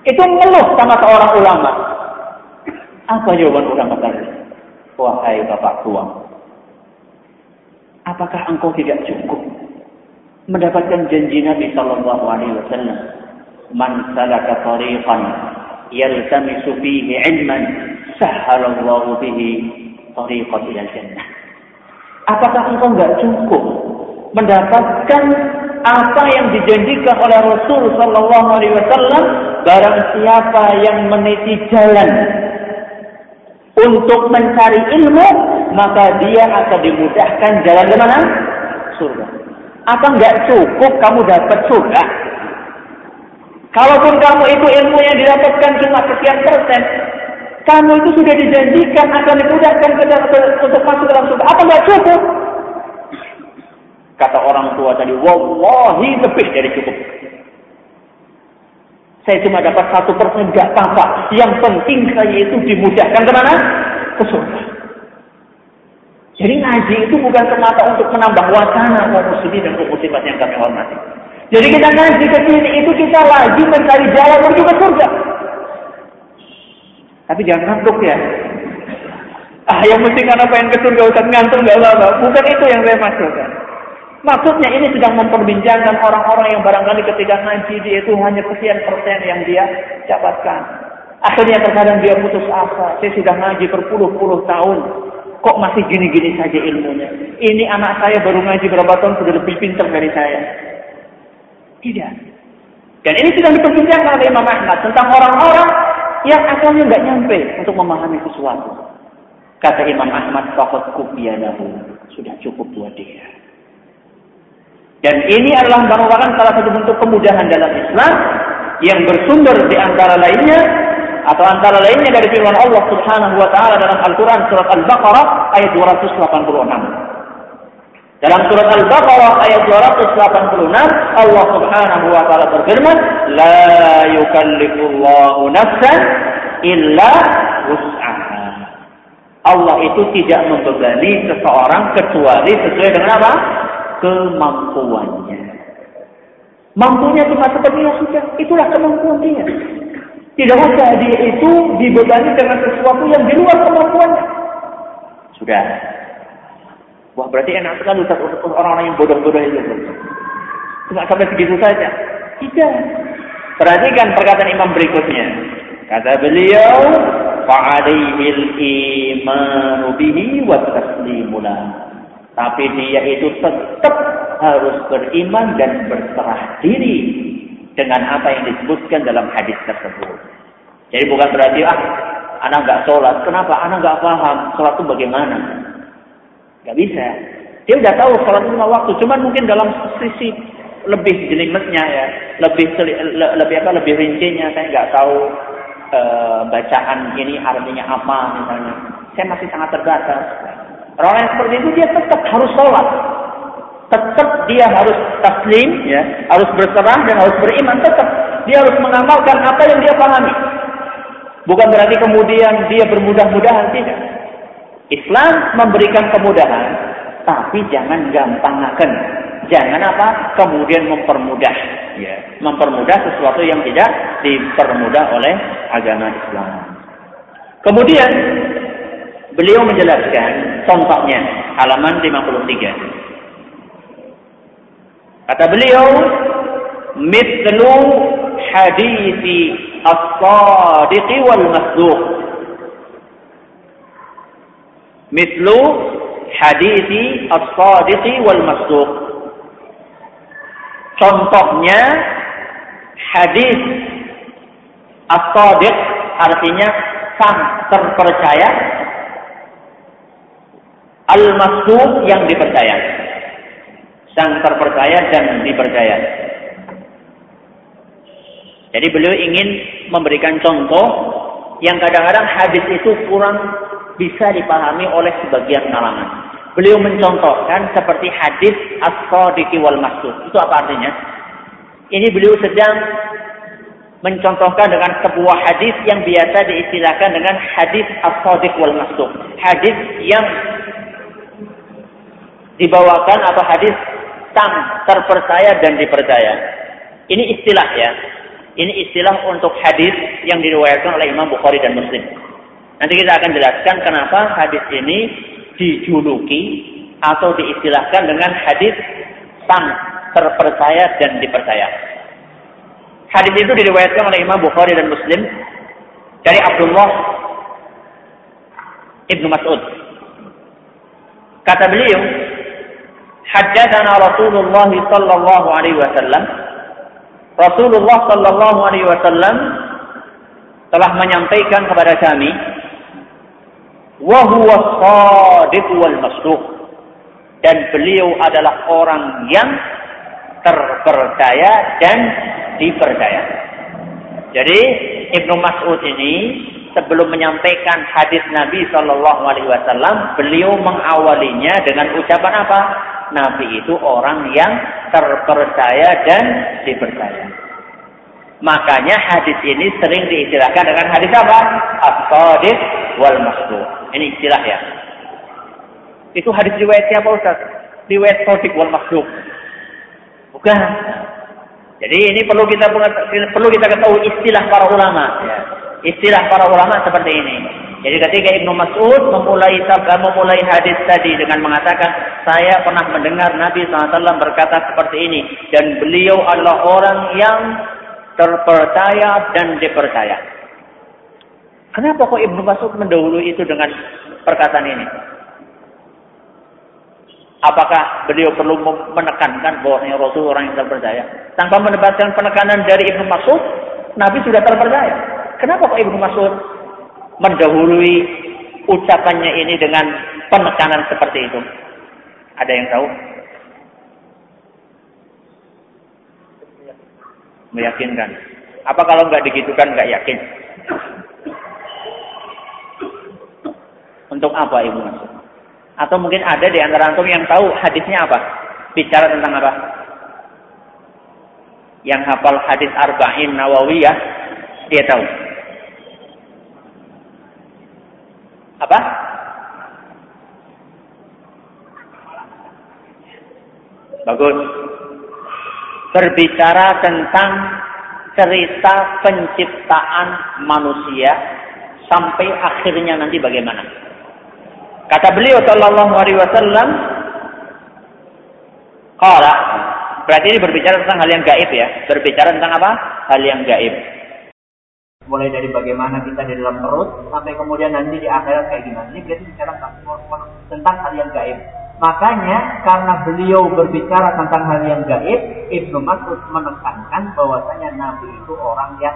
Itu ngeluh sama seorang ulama. Apa jawaban ulama tadi? Wahai bapak tua, apakah engkau tidak cukup mendapatkan janji Nabi Shallallahu Alaihi Wasallam? Man salaka tariqan yaltamisu fihi ilman sahhalallahu bihi tariqan ila jannah. Apakah engkau enggak cukup mendapatkan apa yang dijanjikan oleh Rasul Shallallahu Alaihi Wasallam? Barang siapa yang meniti jalan untuk mencari ilmu, maka dia akan dimudahkan jalan ke mana? Surga. Apa enggak cukup kamu dapat surga? Kalaupun kamu itu ilmu yang didapatkan cuma sekian persen, kamu itu sudah dijanjikan akan dimudahkan ke untuk masuk dalam surga. Apa enggak cukup? Kata orang tua tadi, wallahi lebih dari cukup. Saya cuma dapat satu persen, gak apa-apa. Yang penting saya itu dimudahkan ke mana? Ke surga. Jadi ngaji itu bukan semata untuk menambah wacana kaum muslimin dan kaum muslimat yang kami hormati. Jadi kita ngaji ke sini itu kita lagi mencari jalan menuju ke surga. Tapi jangan ngantuk ya. Ah, yang penting karena pengen ke surga Ustaz ngantuk nggak apa-apa. Bukan itu yang saya maksudkan. Maksudnya ini sedang memperbincangkan orang-orang yang barangkali ketika ngaji dia itu hanya sekian persen yang dia dapatkan. Akhirnya terkadang dia putus asa. Saya sudah ngaji berpuluh-puluh tahun. Kok masih gini-gini saja ilmunya? Ini anak saya baru ngaji berapa tahun sudah lebih pintar dari saya. Tidak. Dan ini sedang diperbincangkan oleh Imam Ahmad tentang orang-orang yang asalnya nggak nyampe untuk memahami sesuatu. Kata Imam Ahmad, fakot kubiyanahu. Sudah cukup buat dia. Dan ini adalah merupakan salah satu bentuk kemudahan dalam Islam yang bersumber di antara lainnya atau antara lainnya dari firman Allah Subhanahu wa taala dalam Al-Qur'an surat Al-Baqarah ayat 286. Dalam surat Al-Baqarah ayat 286 Allah Subhanahu wa taala berfirman, "La yukallifullahu nafsan illa wus'aha." Allah itu tidak membebani seseorang kecuali sesuai dengan apa? kemampuannya. Mampunya cuma seperti yang sudah, itulah kemampuan dia. Tidak usah dia itu dibebani dengan sesuatu yang di luar kemampuannya. Sudah. Wah berarti enak sekali untuk orang-orang yang bodoh-bodoh itu. Cuma sampai segitu saja. Tidak. Perhatikan perkataan imam berikutnya. Kata beliau, imanu bihi wa taslimulah. Tapi dia itu tetap harus beriman dan berserah diri dengan apa yang disebutkan dalam hadis tersebut. Jadi bukan berarti ah anak nggak sholat. Kenapa? Anak nggak paham sholat itu bagaimana? Nggak bisa. Dia udah tahu sholat lima waktu. Cuman mungkin dalam sisi lebih jelimetnya ya, lebih le, lebih apa? Lebih rincinya saya nggak tahu e, bacaan ini artinya apa misalnya. Saya masih sangat terbatas. Orang yang seperti itu dia tetap harus sholat. Tetap dia harus taslim, ya, harus berserah dan harus beriman. Tetap dia harus mengamalkan apa yang dia pahami. Bukan berarti kemudian dia bermudah-mudahan tidak. Islam memberikan kemudahan, tapi jangan gampangkan. Jangan apa? Kemudian mempermudah, ya, mempermudah sesuatu yang tidak dipermudah oleh agama Islam. Kemudian Beliau menjelaskan contohnya halaman 53. Kata beliau, "Mithlu hadithi as-sadiqi wal masduq." Mithlu hadithi as-sadiqi wal masduq. Contohnya hadis as-sadiq artinya sang terpercaya Al-Masduq yang dipercaya. Sang terpercaya dan dipercaya. Jadi beliau ingin memberikan contoh yang kadang-kadang hadis itu kurang bisa dipahami oleh sebagian kalangan. Beliau mencontohkan seperti hadis as-sadiqi wal masduq. Itu apa artinya? Ini beliau sedang mencontohkan dengan sebuah hadis yang biasa diistilahkan dengan hadis as-sadiq wal masduq. Hadis yang dibawakan atau hadis tam terpercaya dan dipercaya. Ini istilah ya. Ini istilah untuk hadis yang diriwayatkan oleh Imam Bukhari dan Muslim. Nanti kita akan jelaskan kenapa hadis ini dijuluki atau diistilahkan dengan hadis tam terpercaya dan dipercaya. Hadis itu diriwayatkan oleh Imam Bukhari dan Muslim dari Abdullah Ibnu Mas'ud. Kata beliau, "Haddatsana Rasulullah sallallahu alaihi wasallam." Rasulullah sallallahu alaihi wasallam telah menyampaikan kepada kami, "Wa huwa shadiq wal masduq." Dan beliau adalah orang yang terpercaya dan dipercaya. Jadi Ibnu Mas'ud ini sebelum menyampaikan hadis Nabi Shallallahu Alaihi Wasallam, beliau mengawalinya dengan ucapan apa? Nabi itu orang yang terpercaya dan dipercaya. Makanya hadis ini sering diistilahkan dengan hadis apa? As-sadiq wal masduq. Ini istilah ya. Itu hadis riwayat siapa Ustaz? Riwayat sadiq wal masduq. Bukan. Jadi ini perlu kita perlu kita ketahui istilah para ulama. Ya. Istilah para ulama seperti ini. Jadi ketika Ibnu Mas'ud memulai sabda memulai hadis tadi dengan mengatakan saya pernah mendengar Nabi SAW berkata seperti ini dan beliau adalah orang yang terpercaya dan dipercaya. Kenapa kok Ibnu Mas'ud mendahului itu dengan perkataan ini? Apakah beliau perlu menekankan bahwasanya Rasul orang yang terpercaya? Tanpa mendapatkan penekanan dari Ibnu Mas'ud, Nabi sudah terpercaya. Kenapa kok Ibnu Mas'ud mendahului ucapannya ini dengan penekanan seperti itu? Ada yang tahu? Meyakinkan. Apa kalau nggak digitukan nggak yakin? Untuk apa Ibnu Mas'ud? Atau mungkin ada di antara antum yang tahu hadisnya apa? Bicara tentang apa? Yang hafal hadis Arba'in Nawawiyah, dia tahu. Apa? Bagus. Berbicara tentang cerita penciptaan manusia sampai akhirnya nanti bagaimana. Kata beliau sallallahu alaihi wasallam, qala berarti ini berbicara tentang hal yang gaib ya, berbicara tentang apa? Hal yang gaib. Mulai dari bagaimana kita di dalam perut sampai kemudian nanti di akhirat kayak gimana. Ini berarti bicara tentang hal yang gaib. Makanya karena beliau berbicara tentang hal yang gaib, Ibnu Mas'ud menekankan bahwasanya Nabi itu orang yang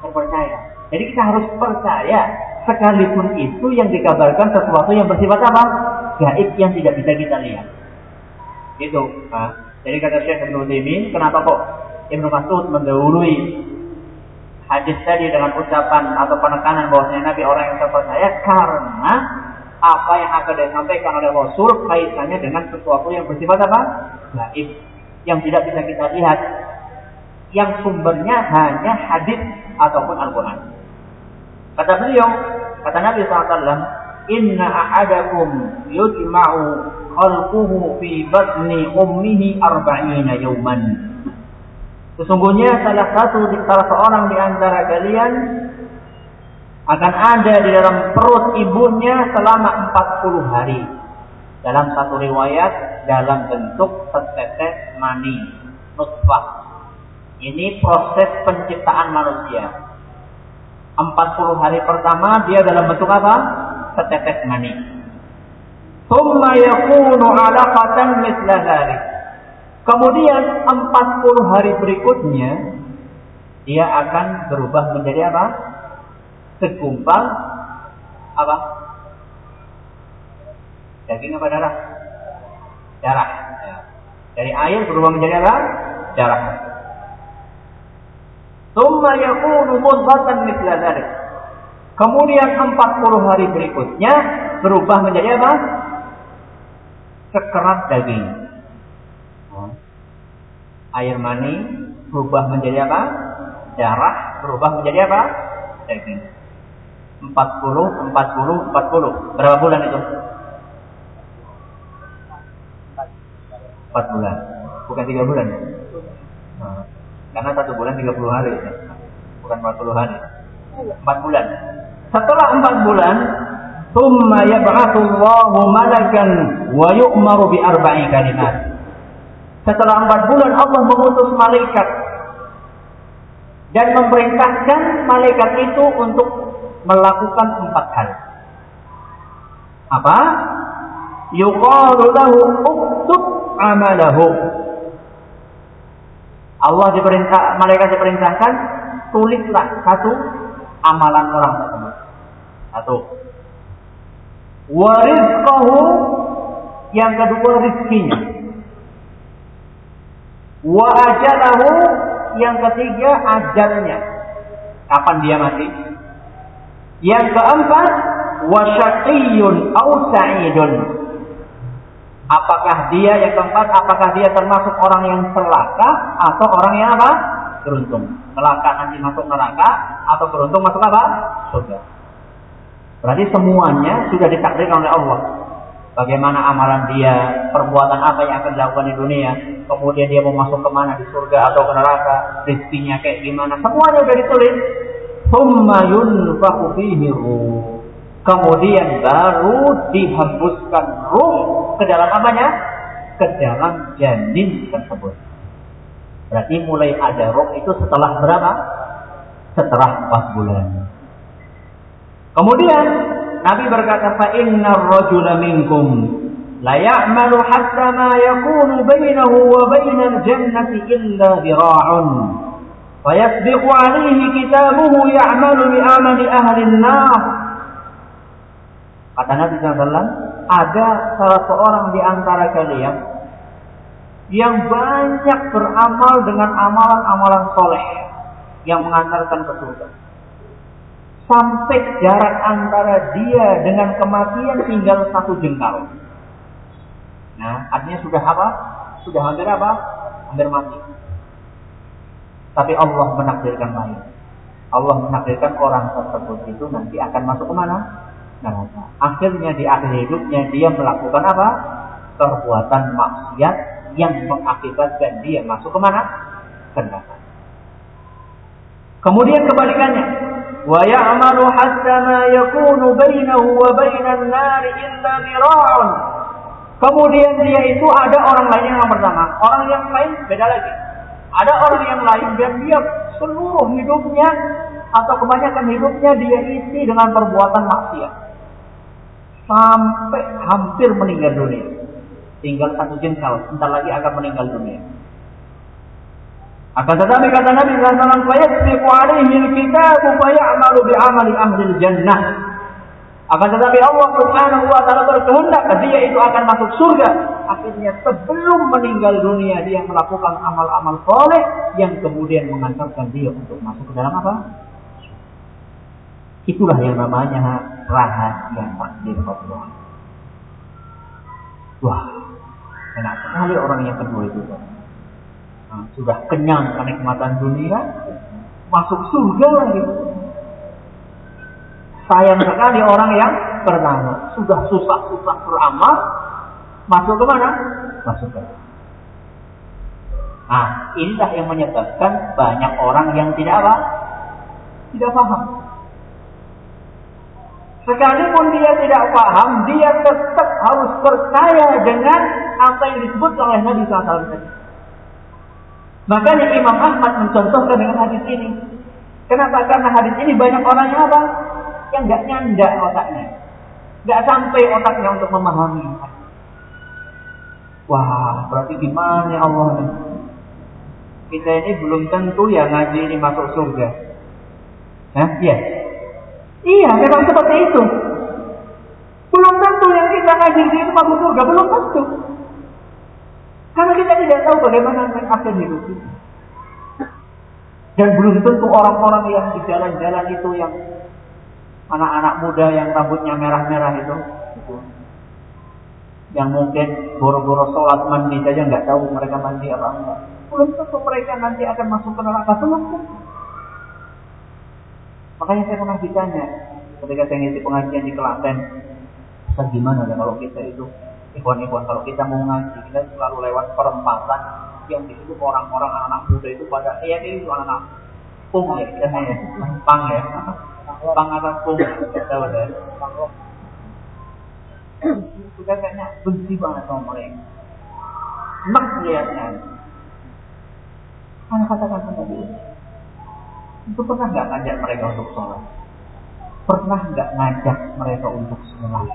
terpercaya. Jadi kita harus percaya sekalipun itu yang dikabarkan sesuatu yang bersifat apa? Gaib yang tidak bisa kita lihat. Itu. Nah, jadi kata Syekh Ibnu Utsaimin, kenapa kok Ibnu Mas'ud mendahului hadis tadi dengan ucapan atau penekanan bahwasanya Nabi orang yang terpercaya karena apa yang akan disampaikan oleh Rasul kaitannya dengan sesuatu yang bersifat apa? Gaib yang tidak bisa kita lihat yang sumbernya hanya hadis ataupun Al-Quran. Kata beliau, kata Nabi SAW, Inna ahadakum yujma'u khalquhu fi batni ummihi arba'ina yawman. Sesungguhnya salah satu salah seorang di antara kalian akan ada di dalam perut ibunya selama 40 hari. Dalam satu riwayat dalam bentuk setetes mani, nutfah. Ini proses penciptaan manusia. 40 hari pertama dia dalam bentuk apa? Setetes mani. Thumma yakunu alaqatan. Kemudian 40 hari berikutnya dia akan berubah menjadi apa? Segumpal apa? Daging apa darah? Darah. Dari air berubah menjadi apa? Darah. Thumma yakunu mudghatan mithla dhalik. Kemudian 40 hari berikutnya berubah menjadi apa? Sekerat daging. Air mani berubah menjadi apa? darah berubah menjadi apa? Daging. 40, 40, 40. Berapa bulan itu? 4 bulan. Bukan 3 bulan. Nah, karena satu bulan 30 hari. Bukan 40 hari. 4 bulan. Setelah 4 bulan, Thumma yab'athu Allahu malakan wa yu'maru bi arba'i kalimat. Setelah empat bulan Allah mengutus malaikat dan memerintahkan malaikat itu untuk melakukan empat hal. Apa? Yuqalu lahu uktub amalahu. Allah diperintah, malaikat diperintahkan tulislah satu amalan orang tersebut. Satu. Warizqahu yang kedua rizkinya. Wa ajalahu yang ketiga ajalnya. Kapan dia mati? Yang keempat wa syaqiyyun au sa'idun. Apakah dia yang keempat apakah dia termasuk orang yang celaka atau orang yang apa? Beruntung. Celaka nanti masuk neraka atau beruntung masuk apa? Surga. Berarti semuanya sudah ditakdirkan oleh Allah. Bagaimana amalan dia, perbuatan apa yang akan dilakukan di dunia, kemudian dia mau masuk ke mana di surga atau ke neraka, rezekinya kayak gimana, semuanya sudah ditulis. Kemudian baru dihembuskan ruh ke dalam apanya? Ke dalam janin tersebut. Berarti mulai ada ruh itu setelah berapa? Setelah 4 bulan. Kemudian Nabi berkata, "Fa innar rajula minkum la ya'malu hatta ma yakunu bainahu wa bainal jannati illa dhira'un." فيسبق عليه كتابه يعمل بعمل أهل النار Kata Nabi SAW, ada salah seorang di antara kalian yang banyak beramal dengan amalan-amalan soleh yang mengantarkan ke surga sampai jarak antara dia dengan kematian tinggal satu jengkal. Nah, artinya sudah apa? Sudah hampir apa? Hampir mati. Tapi Allah menakdirkan lain. Allah menakdirkan orang tersebut itu nanti akan masuk ke mana? Neraka. Akhirnya di akhir hidupnya dia melakukan apa? Perbuatan maksiat yang mengakibatkan dia masuk ke mana? Kenapa? neraka. Kemudian kebalikannya, wa ya'malu hatta ma yakunu bainahu wa bainan nar illa miraun. Kemudian dia itu ada orang lain yang pertama, orang yang lain beda lagi. Ada orang yang lain dan dia seluruh hidupnya atau kebanyakan hidupnya dia isi dengan perbuatan maksiat. Sampai hampir meninggal dunia. Tinggal satu jengkal, sebentar lagi akan meninggal dunia. Akan tetapi kata Nabi SAW, "Fayasbiqu alaihi al-kitab fa ya'malu bi amali ahli jannah." Akan tetapi Allah Subhanahu wa taala berkehendak dia itu akan masuk surga. Akhirnya sebelum meninggal dunia dia melakukan amal-amal soleh yang kemudian mengantarkan dia untuk masuk ke dalam apa? Itulah yang namanya rahasia takdir Allah. Wah, enak sekali orang yang kedua itu. Nah, sudah kenyang kenikmatan dunia, masuk surga lagi. Sayang sekali orang yang pertama sudah susah-susah beramal, masuk ke mana? Masuk ke Nah, inilah yang menyebabkan banyak orang yang tidak apa? Tidak paham. Sekalipun dia tidak paham, dia tetap harus percaya dengan apa yang disebut oleh Nabi SAW. Makanya Imam Ahmad mencontohkan dengan hadis ini. Kenapa? Karena hadis ini banyak orang yang apa? Yang nggak nyanda otaknya. Nggak sampai otaknya untuk memahami. Wah, berarti gimana Allah? Kita ini belum tentu ya ngaji ini masuk surga. Hah? Iya. Iya, memang seperti itu. Belum tentu yang kita ngaji ini masuk surga, belum tentu. Karena kita tidak tahu bagaimana akhir hidup kita. Dan belum tentu orang-orang yang di jalan-jalan itu yang anak-anak muda yang rambutnya merah-merah itu, yang mungkin boro-boro sholat mandi saja nggak tahu mereka mandi apa enggak. Belum tentu mereka nanti akan masuk ke neraka belum. Makanya saya pernah ditanya ketika saya ngisi pengajian di Klaten, gimana ya kalau kita itu ikhwan-ikhwan kalau kita mau ngaji kita selalu lewat perempatan yang di situ orang-orang anak muda itu pada eh ini itu anak pung ya ya pang ya pang atau pung kita udah sudah kayaknya benci banget sama mereka. Enak lihatnya Mana katakan sama dia itu pernah nggak ngajak mereka untuk sholat? Pernah nggak ngajak mereka untuk sholat?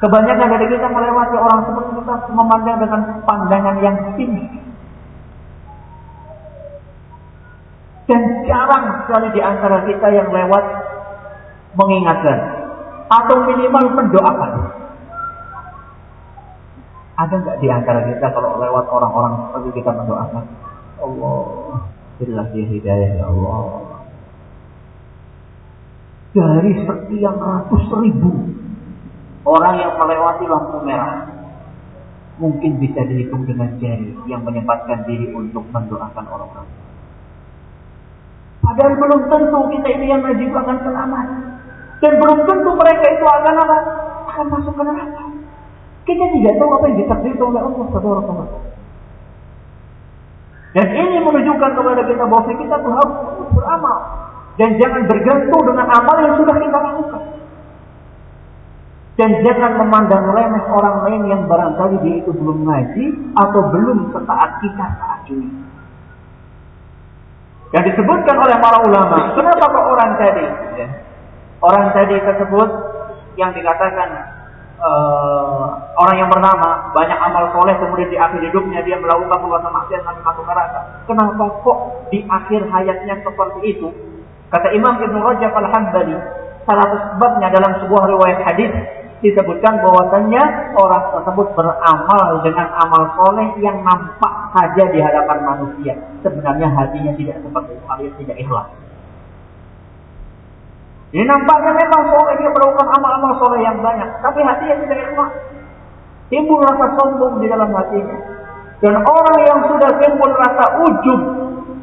Kebanyakan dari kita melewati orang seperti kita memandang dengan pandangan yang tinggi. Dan jarang sekali di antara kita yang lewat mengingatkan atau minimal mendoakan. Ada nggak di antara kita kalau lewat orang-orang seperti kita mendoakan? Allah, berilah dia hidayah ya Allah. Dari sekian ratus ribu Orang yang melewati lampu merah mungkin bisa dihitung dengan jari yang menyempatkan diri untuk mendoakan orang-orang. Padahal belum tentu kita ini yang maju akan selamat. Dan belum tentu mereka itu akan apa? Akan masuk ke neraka. Kita tidak tahu apa yang ditakdirkan oleh Allah Subhanahu Dan ini menunjukkan kepada kita bahwa kita harus beramal dan jangan bergantung dengan amal yang sudah kita lakukan. Dan jangan memandang remeh orang lain yang barangkali dia itu belum ngaji atau belum setaat kita saat ini. Yang disebutkan oleh para ulama, kenapa kok orang tadi? Ya, orang tadi tersebut yang dikatakan uh, orang yang pertama banyak amal soleh kemudian di akhir hidupnya dia melakukan perbuatan maksiat sampai masuk neraka. Kenapa kok di akhir hayatnya seperti itu? Kata Imam Ibn Rajab Al-Hambali, salah satu sebabnya dalam sebuah riwayat hadis disebutkan bahwasanya orang tersebut beramal dengan amal soleh yang nampak saja di hadapan manusia. Sebenarnya hatinya tidak seperti itu, alias tidak ikhlas. Ini nampaknya memang soleh dia melakukan amal-amal soleh yang banyak, tapi hatinya tidak ikhlas. Timbul rasa sombong di dalam hatinya. Dan orang yang sudah timbul rasa ujub,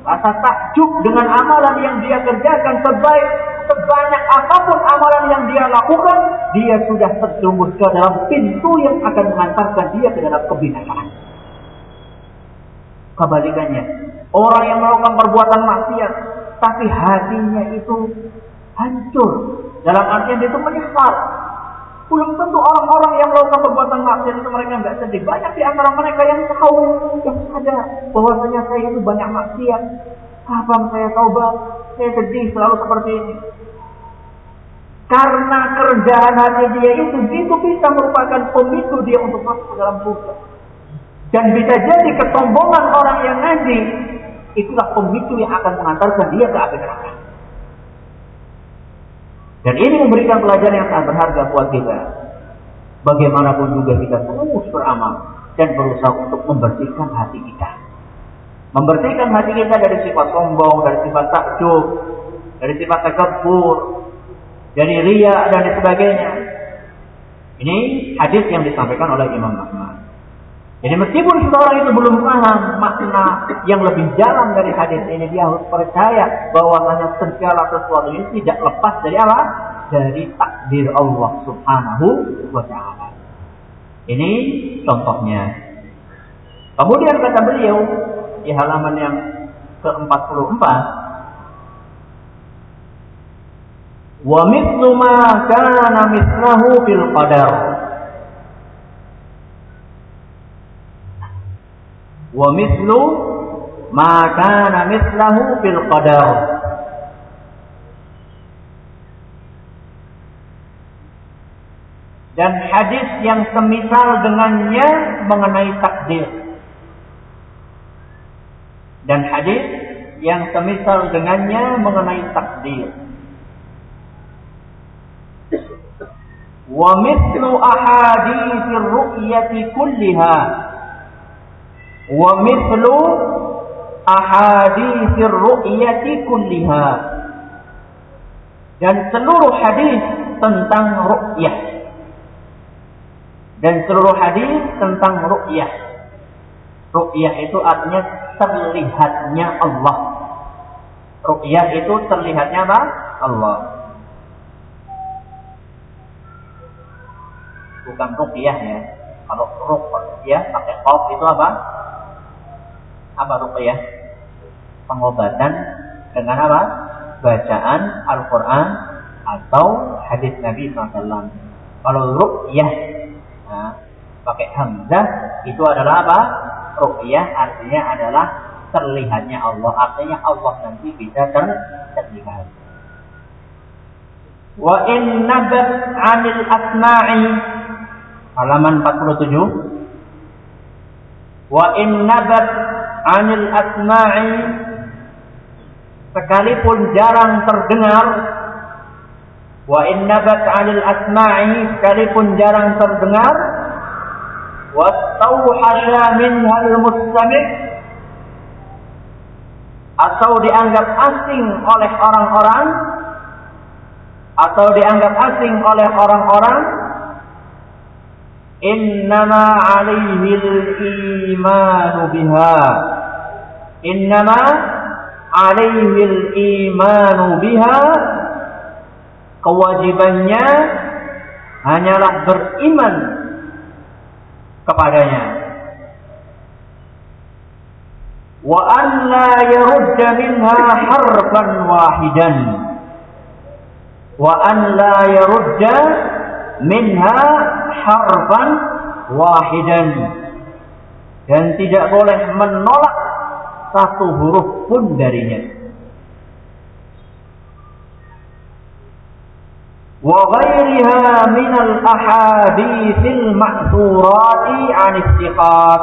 rasa takjub dengan amalan yang dia kerjakan sebaik sebanyak apa pun amalan yang dia lakukan, dia sudah terjerumus ke dalam pintu yang akan mengantarkan dia ke dalam kebinasaan. Kebalikannya, orang yang melakukan perbuatan maksiat, tapi hatinya itu hancur. Dalam artian dia itu menyesal. Belum tentu orang-orang yang melakukan perbuatan maksiat itu mereka nggak sedih. Banyak di antara mereka yang tahu, yang sadar bahwasanya saya itu banyak maksiat. Kapan saya taubat? Saya sedih selalu seperti ini. Karena kerendahan hati dia itu, itu bisa merupakan pemicu dia untuk masuk ke dalam surga. Dan bisa jadi kesombongan orang yang ngaji, itulah pemicu yang akan mengantarkan dia ke api neraka. Dan ini memberikan pelajaran yang sangat berharga buat kita. Bagaimanapun juga kita terus beramal dan berusaha untuk membersihkan hati kita. Membersihkan hati kita dari sifat sombong, dari sifat takjub, dari sifat takabur, dari ria dan sebagainya. Ini hadis yang disampaikan oleh Imam Ahmad. Jadi meskipun seseorang itu belum paham makna yang lebih dalam dari hadis ini, dia harus percaya bahwa hanya segala sesuatu ini tidak lepas dari apa? Dari takdir Allah Subhanahu wa taala. Ini contohnya. Kemudian kata beliau di halaman yang ke-44 wa mithlu ma kana mithlahu fil qadar wa mislu ma kana mislahu fil qadar. Dan hadis yang semisal dengannya mengenai takdir. Dan hadis yang semisal dengannya mengenai takdir. Wa mislu ahadithir ru'yati kulliha wa mithlu ahadithir ru'yati kulliha. Dan seluruh hadis tentang ru'yah. Dan seluruh hadis tentang ru'yah. Ru'yah itu artinya terlihatnya Allah. Ru'yah itu terlihatnya apa? Allah. Bukan ru'yah ya. Kalau ruqyah pakai qaf itu apa? Apa ru'yah? Pengobatan dengan apa? Bacaan Al-Quran atau hadis Nabi SAW. Kalau ru'yah nah, pakai hamzah itu adalah apa? Ru'yah artinya adalah terlihatnya Allah. Artinya Allah nanti bisa ter terlihat. Wa in nabat 'anil asma'i halaman 47 Wa in nabat 'anil asma'i. Sekalipun jarang terdengar. Wa in nabat 'anil asma'i sekalipun jarang terdengar. Wa tauhasha minha al-mustami' atau dianggap asing oleh orang-orang. Atau dianggap asing oleh orang-orang innama alaihi al-imanu biha innama alaihi al-imanu biha kewajibannya hanyalah beriman kepadanya. Wa an la yarudda minha harfan wahidan. Wa an la yarudda minha حرفا واحدا dan tidak boleh menolak satu huruf pun darinya. وغيرها من الأحاديث المأثورات عن الثقات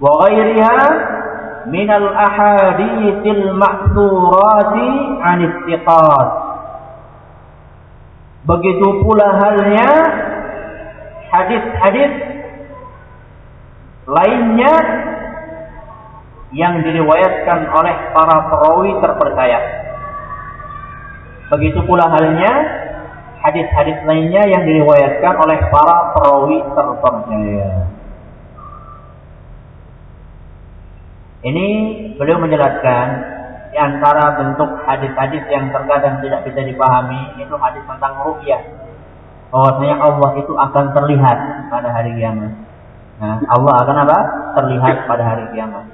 وغيرها من الأحاديث المأثورات عن الثقات Begitu pula halnya hadis-hadis lainnya yang diriwayatkan oleh para perawi terpercaya. Begitu pula halnya hadis-hadis lainnya yang diriwayatkan oleh para perawi terpercaya. Ini beliau menjelaskan di antara bentuk hadis-hadis yang terkadang tidak bisa dipahami itu hadis tentang ru'yah. Bahwasanya Allah itu akan terlihat pada hari kiamat. Nah, Allah akan apa? Terlihat pada hari kiamat.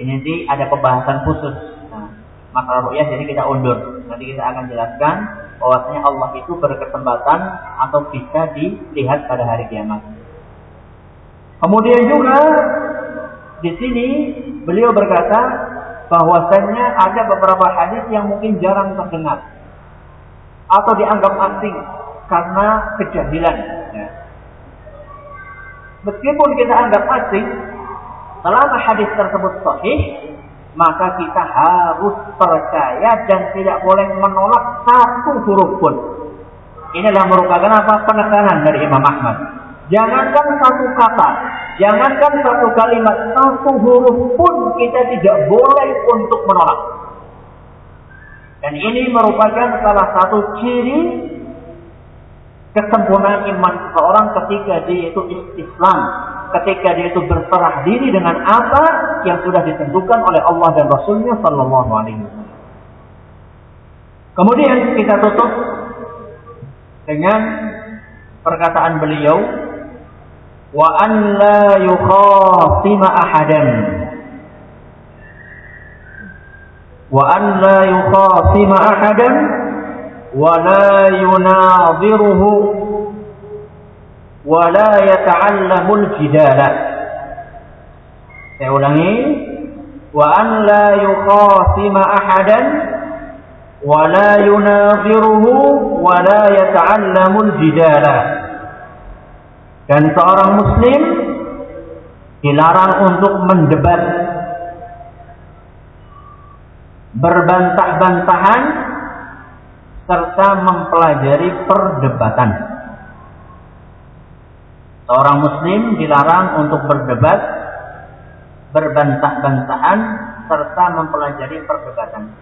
Ini nanti ada pembahasan khusus. Nah, masalah ru'yah jadi kita undur. Nanti kita akan jelaskan bahwasanya Allah itu berkesempatan atau bisa dilihat pada hari kiamat. Kemudian juga di sini beliau berkata bahwasannya ada beberapa hadis yang mungkin jarang terdengar atau dianggap asing karena kejahilan. Ya. Meskipun kita anggap asing, selama hadis tersebut sahih, maka kita harus percaya dan tidak boleh menolak satu huruf pun. Inilah merupakan apa penekanan dari Imam Ahmad. Jangankan satu kata, jangankan satu kalimat, satu huruf pun kita tidak boleh untuk menolak. Dan ini merupakan salah satu ciri kesempurnaan iman seseorang ketika dia itu Islam, ketika dia itu berserah diri dengan apa yang sudah ditentukan oleh Allah dan Rasulnya Sallallahu Alaihi Wasallam. Kemudian kita tutup dengan perkataan beliau wa an la yukhasima ahadan wa an la yukhasima ahadan wa la yunadhiruhu wa la yata'allamu al-jidala saya ulangi. wa an la yukhasima ahadan wa la yunadhiruhu wa la yata'allamu al-jidala dan seorang muslim dilarang untuk mendebat berbantah-bantahan serta mempelajari perdebatan. Seorang muslim dilarang untuk berdebat, berbantah-bantahan serta mempelajari perdebatan.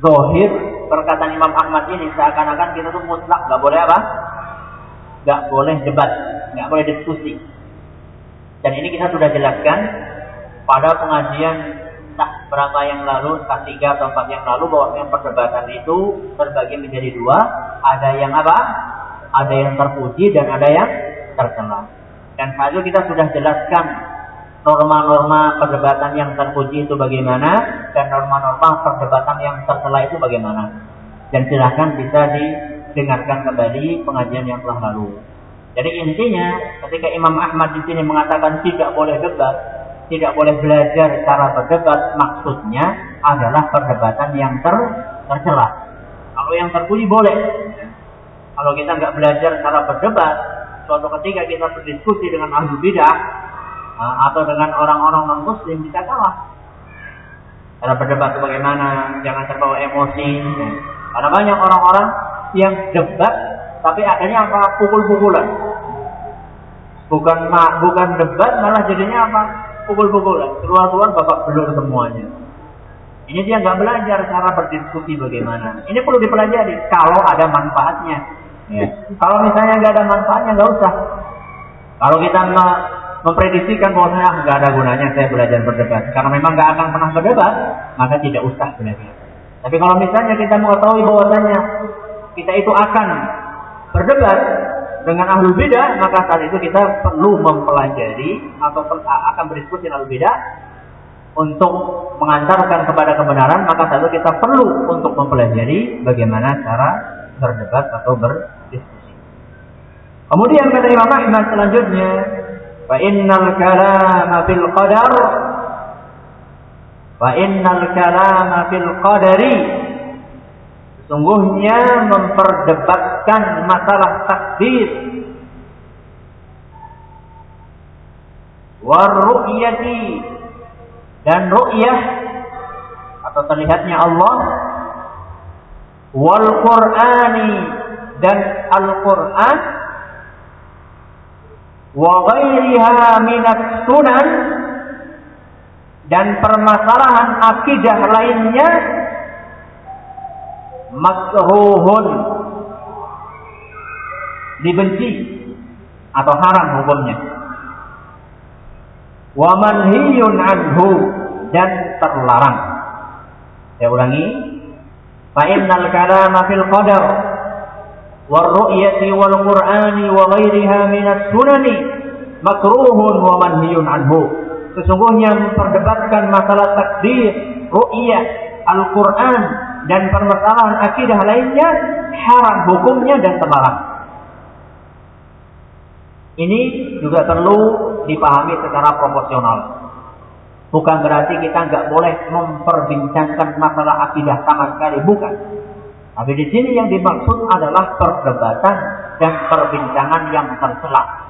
Zohir perkataan Imam Ahmad ini seakan-akan kita tuh mutlak nggak boleh apa? Nggak boleh debat, nggak boleh diskusi. Dan ini kita sudah jelaskan pada pengajian tak berapa yang lalu, tak tiga atau empat yang lalu bahwa yang perdebatan itu terbagi menjadi dua. Ada yang apa? Ada yang terpuji dan ada yang tercela. Dan itu kita sudah jelaskan norma-norma perdebatan yang terpuji itu bagaimana dan norma-norma perdebatan yang tercela itu bagaimana. Dan silahkan bisa didengarkan kembali pengajian yang telah lalu. Jadi intinya ketika Imam Ahmad di sini mengatakan tidak boleh debat, tidak boleh belajar cara berdebat, maksudnya adalah perdebatan yang ter tercela. Kalau yang terpuji boleh. Kalau kita nggak belajar cara berdebat, suatu ketika kita berdiskusi dengan ahli bidah atau dengan orang-orang non muslim kita kalah. Cara berdebat bagaimana? Jangan terbawa emosi. Karena banyak orang-orang yang debat tapi akhirnya apa? Pukul-pukulan. Bukan bukan debat, malah jadinya apa? Pukul-pukulan. Keluar-keluar bapak belur semuanya. Ini dia nggak belajar cara berdiskusi bagaimana. Ini perlu dipelajari kalau ada manfaatnya. Ya. Kalau misalnya nggak ada manfaatnya nggak usah. Kalau kita memprediksikan bahwasanya ah, nggak ada gunanya saya belajar berdebat karena memang nggak akan pernah berdebat, maka tidak usah belajar. Tapi kalau misalnya kita mengetahui bahwasanya kita itu akan berdebat dengan ahlul bidah, maka saat itu kita perlu mempelajari atau akan berdiskusi dengan ahlul bidah untuk mengantarkan kepada kebenaran, maka saat itu kita perlu untuk mempelajari bagaimana cara berdebat atau berdiskusi. Kemudian kata Imam Ahmad selanjutnya, fa innal kalama fil qadar. Fa innal kalama fil qadari. Sungguhnya memperdebatkan masalah takdir. Warru'yati dan ru'yah atau terlihatnya Allah. Wal Qur'ani. Dan Al-Qur'an wa minat sunan dan permasalahan akidah lainnya makruhun dibenci atau haram hukumnya. Wa manhiyun anhu dan terlarang. Saya ulangi fa innal kalama fil qadar wa ghairiha min as-sunani makruhun wa manhiyun anhu sesungguhnya memperdebatkan masalah takdir ru'yah Al-Qur'an dan permasalahan akidah lainnya haram hukumnya dan terlarang. Ini juga perlu dipahami secara proporsional. Bukan berarti kita nggak boleh memperbincangkan masalah akidah sama sekali, bukan. Tapi di sini yang dimaksud adalah perdebatan dan perbincangan yang tercela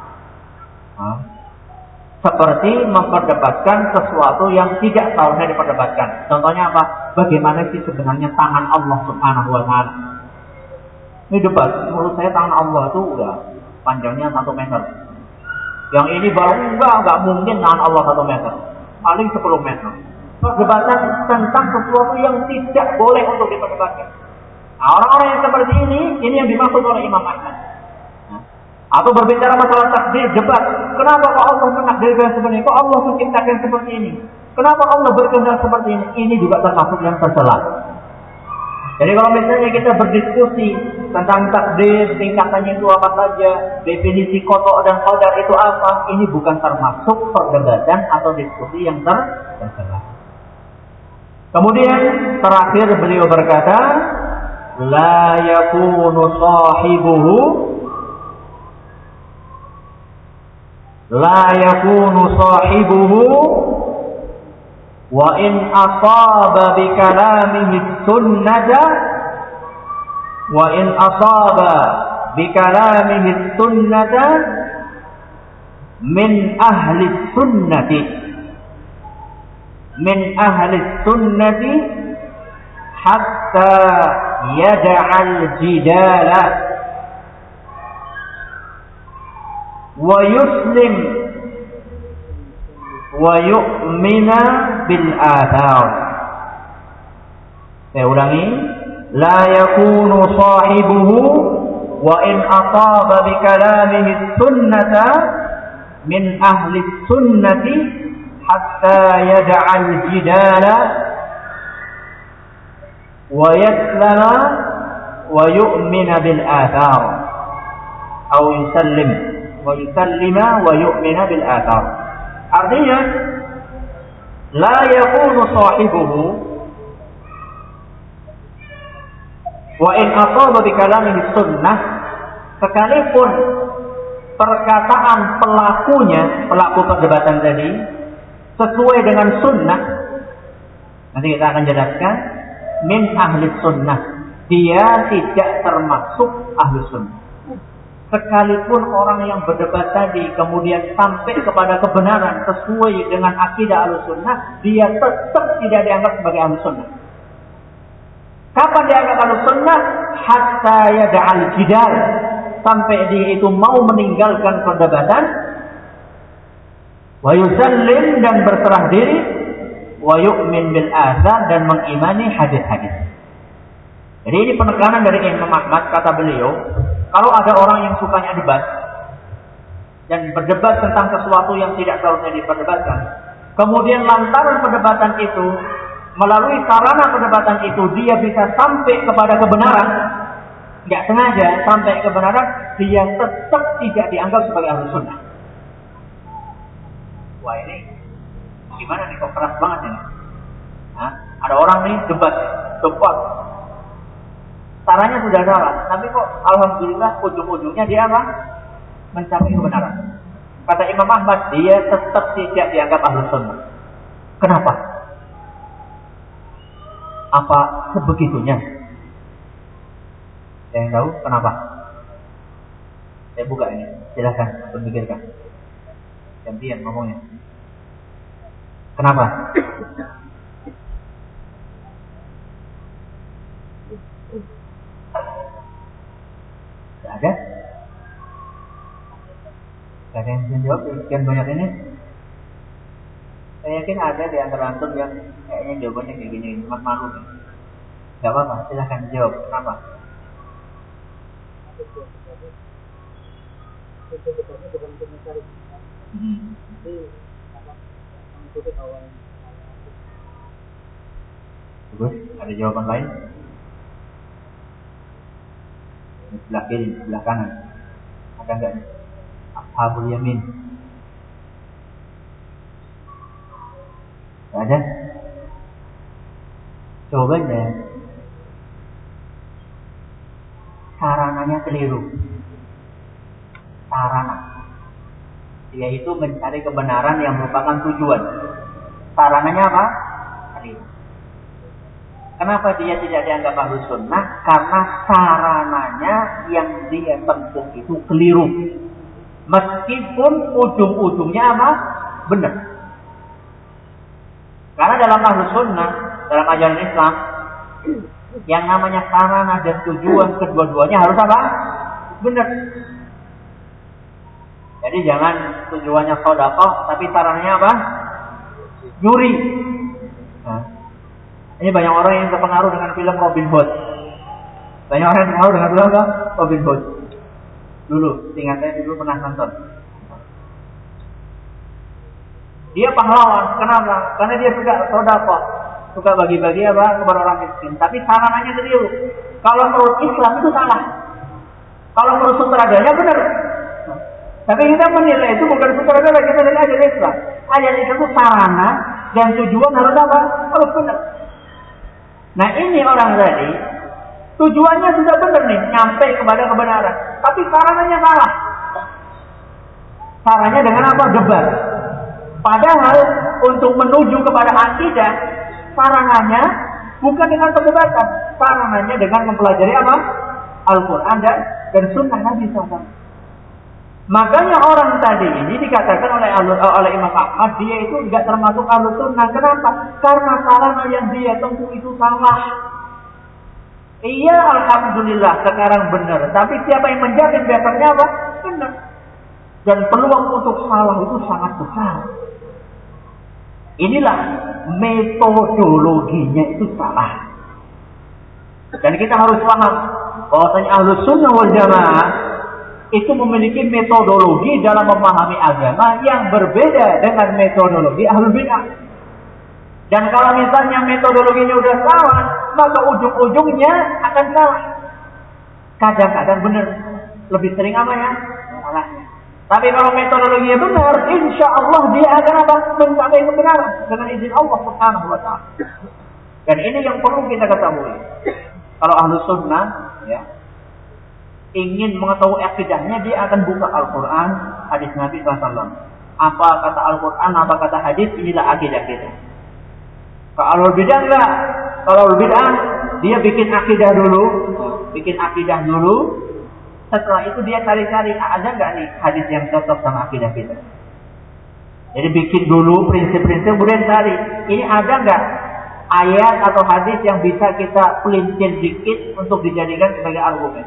seperti memperdebatkan sesuatu yang tidak seharusnya diperdebatkan. Contohnya apa? Bagaimana sih sebenarnya tangan Allah Subhanahu wa taala? Ini debat. Menurut saya tangan Allah itu udah panjangnya satu meter. Yang ini baru enggak, enggak mungkin tangan Allah satu meter. Paling 10 meter. Perdebatan tentang sesuatu yang tidak boleh untuk diperdebatkan. Nah, orang-orang yang seperti ini, ini yang dimaksud oleh Imam Ahmad. Atau berbicara masalah takdir, debat. Kenapa kok Allah menakdirkan seperti ini? Kok Allah menciptakan seperti ini? Kenapa Allah berkehendak seperti ini? Ini juga termasuk yang tercela. Jadi kalau misalnya kita berdiskusi tentang takdir, tingkatannya itu apa saja, definisi kotor dan qadar itu apa, ini bukan termasuk perdebatan atau diskusi yang ter tercela. Kemudian terakhir beliau berkata, la yakunu sahibuhu la yakunu sahibuhu wa in asaba bi kalamihi sunnata wa in asaba bi kalamihi sunnata min ahli حتى يدع الجدال ويسلم ويؤمن بالآثار. أولاني لا يكون صاحبه وإن أطاب بكلامه السنة من أهل السنة حتى يدع الجدال wa wa yu'mina bil athar atau yusallim artinya la yakunu sahibuhu wa in asaba bi kalamihi sekalipun perkataan pelakunya pelaku perdebatan tadi sesuai dengan sunnah. Nanti kita akan jelaskan min ahli sunnah. Dia tidak termasuk ahli sunnah. Sekalipun orang yang berdebat tadi kemudian sampai kepada kebenaran sesuai dengan akidah ahli sunnah dia tetap tidak dianggap sebagai ahli sunnah. Kapan dianggap ahli sunnah? Hatta yada'al jidal. Sampai dia itu mau meninggalkan perdebatan. Wa yusallim dan berserah diri wa yu'min bil dan mengimani hadis-hadis. Jadi ini penekanan dari Imam Ahmad kata beliau, kalau ada orang yang sukanya debat dan berdebat tentang sesuatu yang tidak seharusnya diperdebatkan, kemudian lantaran perdebatan itu melalui sarana perdebatan itu dia bisa sampai kepada kebenaran, nggak sengaja sampai kebenaran, dia tetap tidak dianggap sebagai ahli sunnah. Wah ini gimana nih kok keras banget ini? Hah? Ada orang nih debat, debat. Caranya sudah salah, tapi kok alhamdulillah ujung-ujungnya dia apa? Mencapai kebenaran. Kata Imam Ahmad, dia tetap tidak dianggap ahlu sunnah. Kenapa? Apa sebegitunya? Saya tahu kenapa? Saya buka ini, silahkan berpikirkan. Gantian ngomongnya. Kenapa? Tidak ada? Tidak ada yang bisa jawab sekian banyak ini? Saya yakin ada di antara antum yang kayaknya jawabannya kayak gini, cuma malu nih. Gak apa-apa, silahkan jawab. Kenapa? Hmm. Terus ada jawaban lain? Di sebelah kiri, di sebelah kanan. Ada enggak? Ashabul Yamin. Ada? Jawabannya sarananya keliru. Sarana yaitu mencari kebenaran yang merupakan tujuan. Sarananya apa? Kenapa dia tidak dianggap ahlu sunnah? Karena sarananya yang dia tempuh itu keliru. Meskipun ujung-ujungnya apa? Benar. Karena dalam ahlu sunnah, dalam ajaran Islam, yang namanya sarana dan tujuan kedua-duanya harus apa? Benar. Jadi jangan tujuannya sodakoh, tapi sarannya apa? Nyuri. Nah, ini banyak orang yang terpengaruh dengan film Robin Hood. Banyak orang yang terpengaruh dengan film? Robin Hood. Dulu, ingat saya dulu pernah nonton. Dia pahlawan, kenapa? Karena dia suka sodakoh, suka bagi-bagi apa kepada orang miskin. Tapi sarannya keliru. Kalau menurut Islam itu salah. Kalau menurut sutradaranya benar. Tapi kita menilai itu bukan sutradara, kita lihat aja Islam. Ayat itu sarana dan tujuan harus apa? Harus benar. Nah ini orang tadi tujuannya sudah benar nih, nyampe kepada kebenaran. Tapi sarananya salah. Sarannya dengan apa? Debat. Padahal untuk menuju kepada akidah, sarananya bukan dengan perdebatan. Sarananya dengan mempelajari apa? Al-Quran dan, dan Sunnah Nabi SAW. Makanya orang tadi ini dikatakan oleh oleh Imam Ahmad dia itu tidak termasuk ahlu sunnah. Kenapa? Karena sarana yang dia tempuh itu salah. Iya, alhamdulillah sekarang benar. Tapi siapa yang menjamin besoknya apa? Benar. Dan peluang untuk salah itu sangat besar. Inilah metodologinya itu salah. Dan kita harus paham bahwasanya ahlu sunnah wal jamaah itu memiliki metodologi dalam memahami agama yang berbeda dengan metodologi ahlul bidah. Dan kalau misalnya metodologinya udah salah, maka ujung-ujungnya akan salah. Kadang-kadang benar, lebih sering apa ya? Salahnya. Tapi kalau metodologinya benar, insya Allah dia akan apa? Mencapai kebenaran dengan izin Allah Subhanahu wa taala. Dan ini yang perlu kita ketahui. Kalau ahlu sunnah, ya, ingin mengetahui akidahnya, dia akan buka Al-Quran, hadis Nabi SAW. Apa kata Al-Quran, apa kata hadis, inilah akidah kita. Kalau beda enggak, kalau beda, dia bikin akidah dulu, bikin akidah dulu, setelah itu dia cari-cari ada nggak nih hadis yang cocok sama akidah kita. Jadi bikin dulu prinsip-prinsip kemudian cari ini ada nggak ayat atau hadis yang bisa kita pelintir dikit untuk dijadikan sebagai argumen.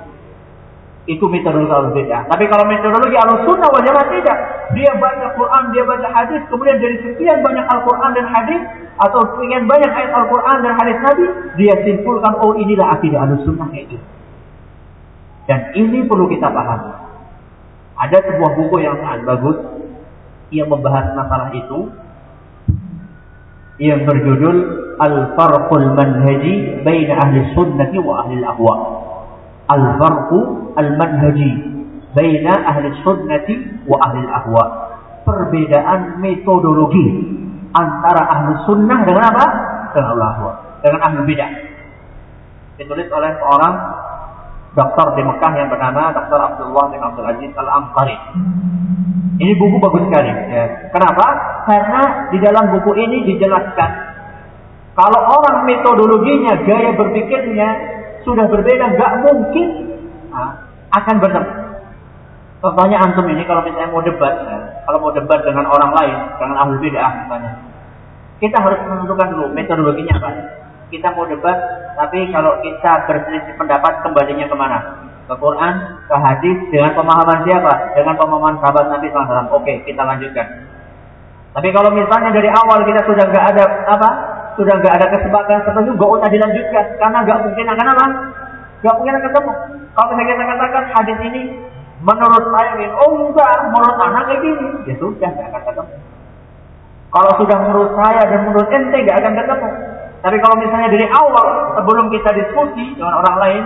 Itu metodologi al beda. Tapi kalau metodologi al sunnah wal tidak. Dia baca Quran, dia baca hadis, kemudian dari sekian banyak Al-Quran dan hadis atau sekian banyak ayat Al-Quran dan hadis Nabi, dia simpulkan oh inilah akidah al sunnah gitu. Dan ini perlu kita pahami. Ada sebuah buku yang sangat bagus yang membahas masalah itu yang berjudul Al-Farqul Manhaji Baina Ahli Sunnati wa Ahli Ahwa. Al-Farqu Al-Manhaji Baina Ahli Sunnati wa Ahli Ahwa. Perbedaan metodologi antara Ahli Sunnah dengan apa? Dengan Ahli Ahwa. Dengan Ahli Bidah. Ditulis oleh seorang dokter di Mekah yang bernama Dr. Abdullah bin Abdul Aziz Al-Amqari. Ini buku bagus sekali. Ya. Kenapa? Karena di dalam buku ini dijelaskan kalau orang metodologinya, gaya berpikirnya sudah berbeda, nggak mungkin nah, akan bertemu. Contohnya antum ini kalau misalnya mau debat, ya, kalau mau debat dengan orang lain, dengan ahli bid'ah misalnya, kita harus menentukan dulu metodologinya apa kita mau debat, tapi kalau kita berselisih pendapat kembalinya ke mana? Ke Quran, ke hadis, dengan pemahaman siapa? Dengan pemahaman sahabat Nabi SAW. Oke, kita lanjutkan. Tapi kalau misalnya dari awal kita sudah nggak ada apa, sudah nggak ada kesepakatan seperti itu, nggak usah dilanjutkan, karena nggak mungkin akan apa? Nggak mungkin akan ketemu. Kalau misalnya kita katakan hadis ini menurut saya ini, oh enggak, menurut anak kayak gini, ya sudah nggak akan ketemu. Kalau sudah menurut saya dan menurut ente nggak akan ketemu. Tapi kalau misalnya dari awal sebelum kita diskusi dengan orang lain,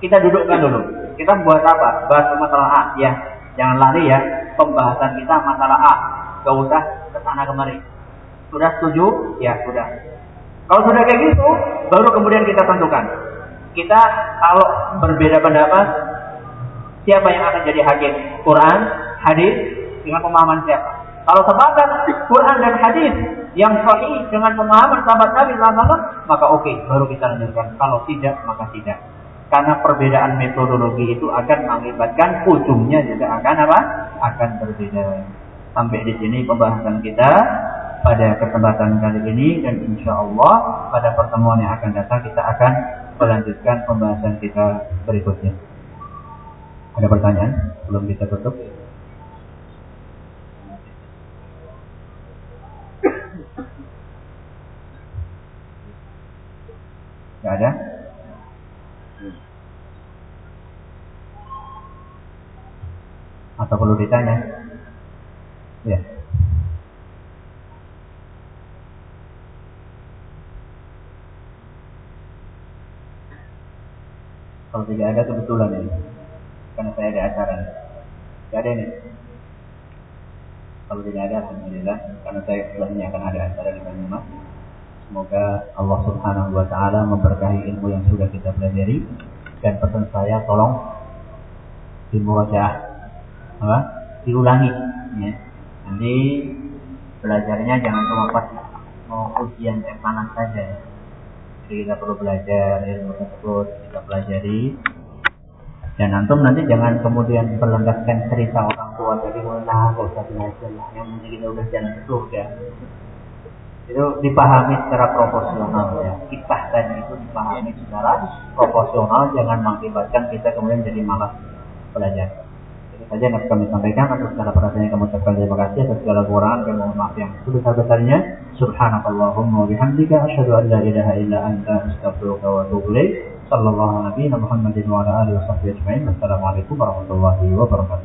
kita dudukkan dulu. Kita buat apa? Bahas masalah A, ya. Jangan lari ya. Pembahasan kita masalah A. Gak usah ke sana kemari. Sudah setuju? Ya, sudah. Kalau sudah kayak gitu, baru kemudian kita tentukan. Kita kalau berbeda pendapat, siapa yang akan jadi hakim? Quran, hadis, dengan pemahaman siapa? Kalau sepakat Quran dan hadis yang sahih dengan pemahaman sahabat Nabi SAW, maka oke, okay, baru kita lanjutkan. Kalau tidak, maka tidak. Karena perbedaan metodologi itu akan mengakibatkan ujungnya juga akan apa? Akan berbeda. Sampai di sini pembahasan kita pada kesempatan kali ini dan insya Allah pada pertemuan yang akan datang kita akan melanjutkan pembahasan kita berikutnya. Ada pertanyaan belum kita tutup? Gak ada? Atau perlu ditanya? Ya. Kalau tidak ada kebetulan ini. Karena saya ada acara. Tidak ada ini. Kalau tidak ada, Alhamdulillah. Karena saya setelahnya akan ada acara di Banyumas. Semoga Allah Subhanahu wa taala memberkahi ilmu yang sudah kita pelajari dan pesan saya tolong dimurajaah apa? diulangi ya. Nanti belajarnya jangan cuma pas mau ujian ekspanan saja ya. Kita perlu belajar ilmu tersebut kita pelajari. Dan antum nanti jangan kemudian berlandaskan cerita orang tua dari mana belajar lah yang penting kita udah jalan ke surga itu dipahami secara proporsional ya. Kita tadi itu dipahami secara proporsional jangan mengakibatkan kita kemudian jadi malas belajar saja yang kami sampaikan atas segala perhatian yang kami ucapkan terima kasih atas segala kekurangan dan mohon maaf yang sebesar besarnya Subhanakallahumma wa bihamdika asyhadu an la ilaha illa anta astaghfiruka wa atubu ilaik. Sallallahu alaihi wa Muhammadin wa ala alihi wa sahbihi ajma'in. Wassalamualaikum warahmatullahi wabarakatuh.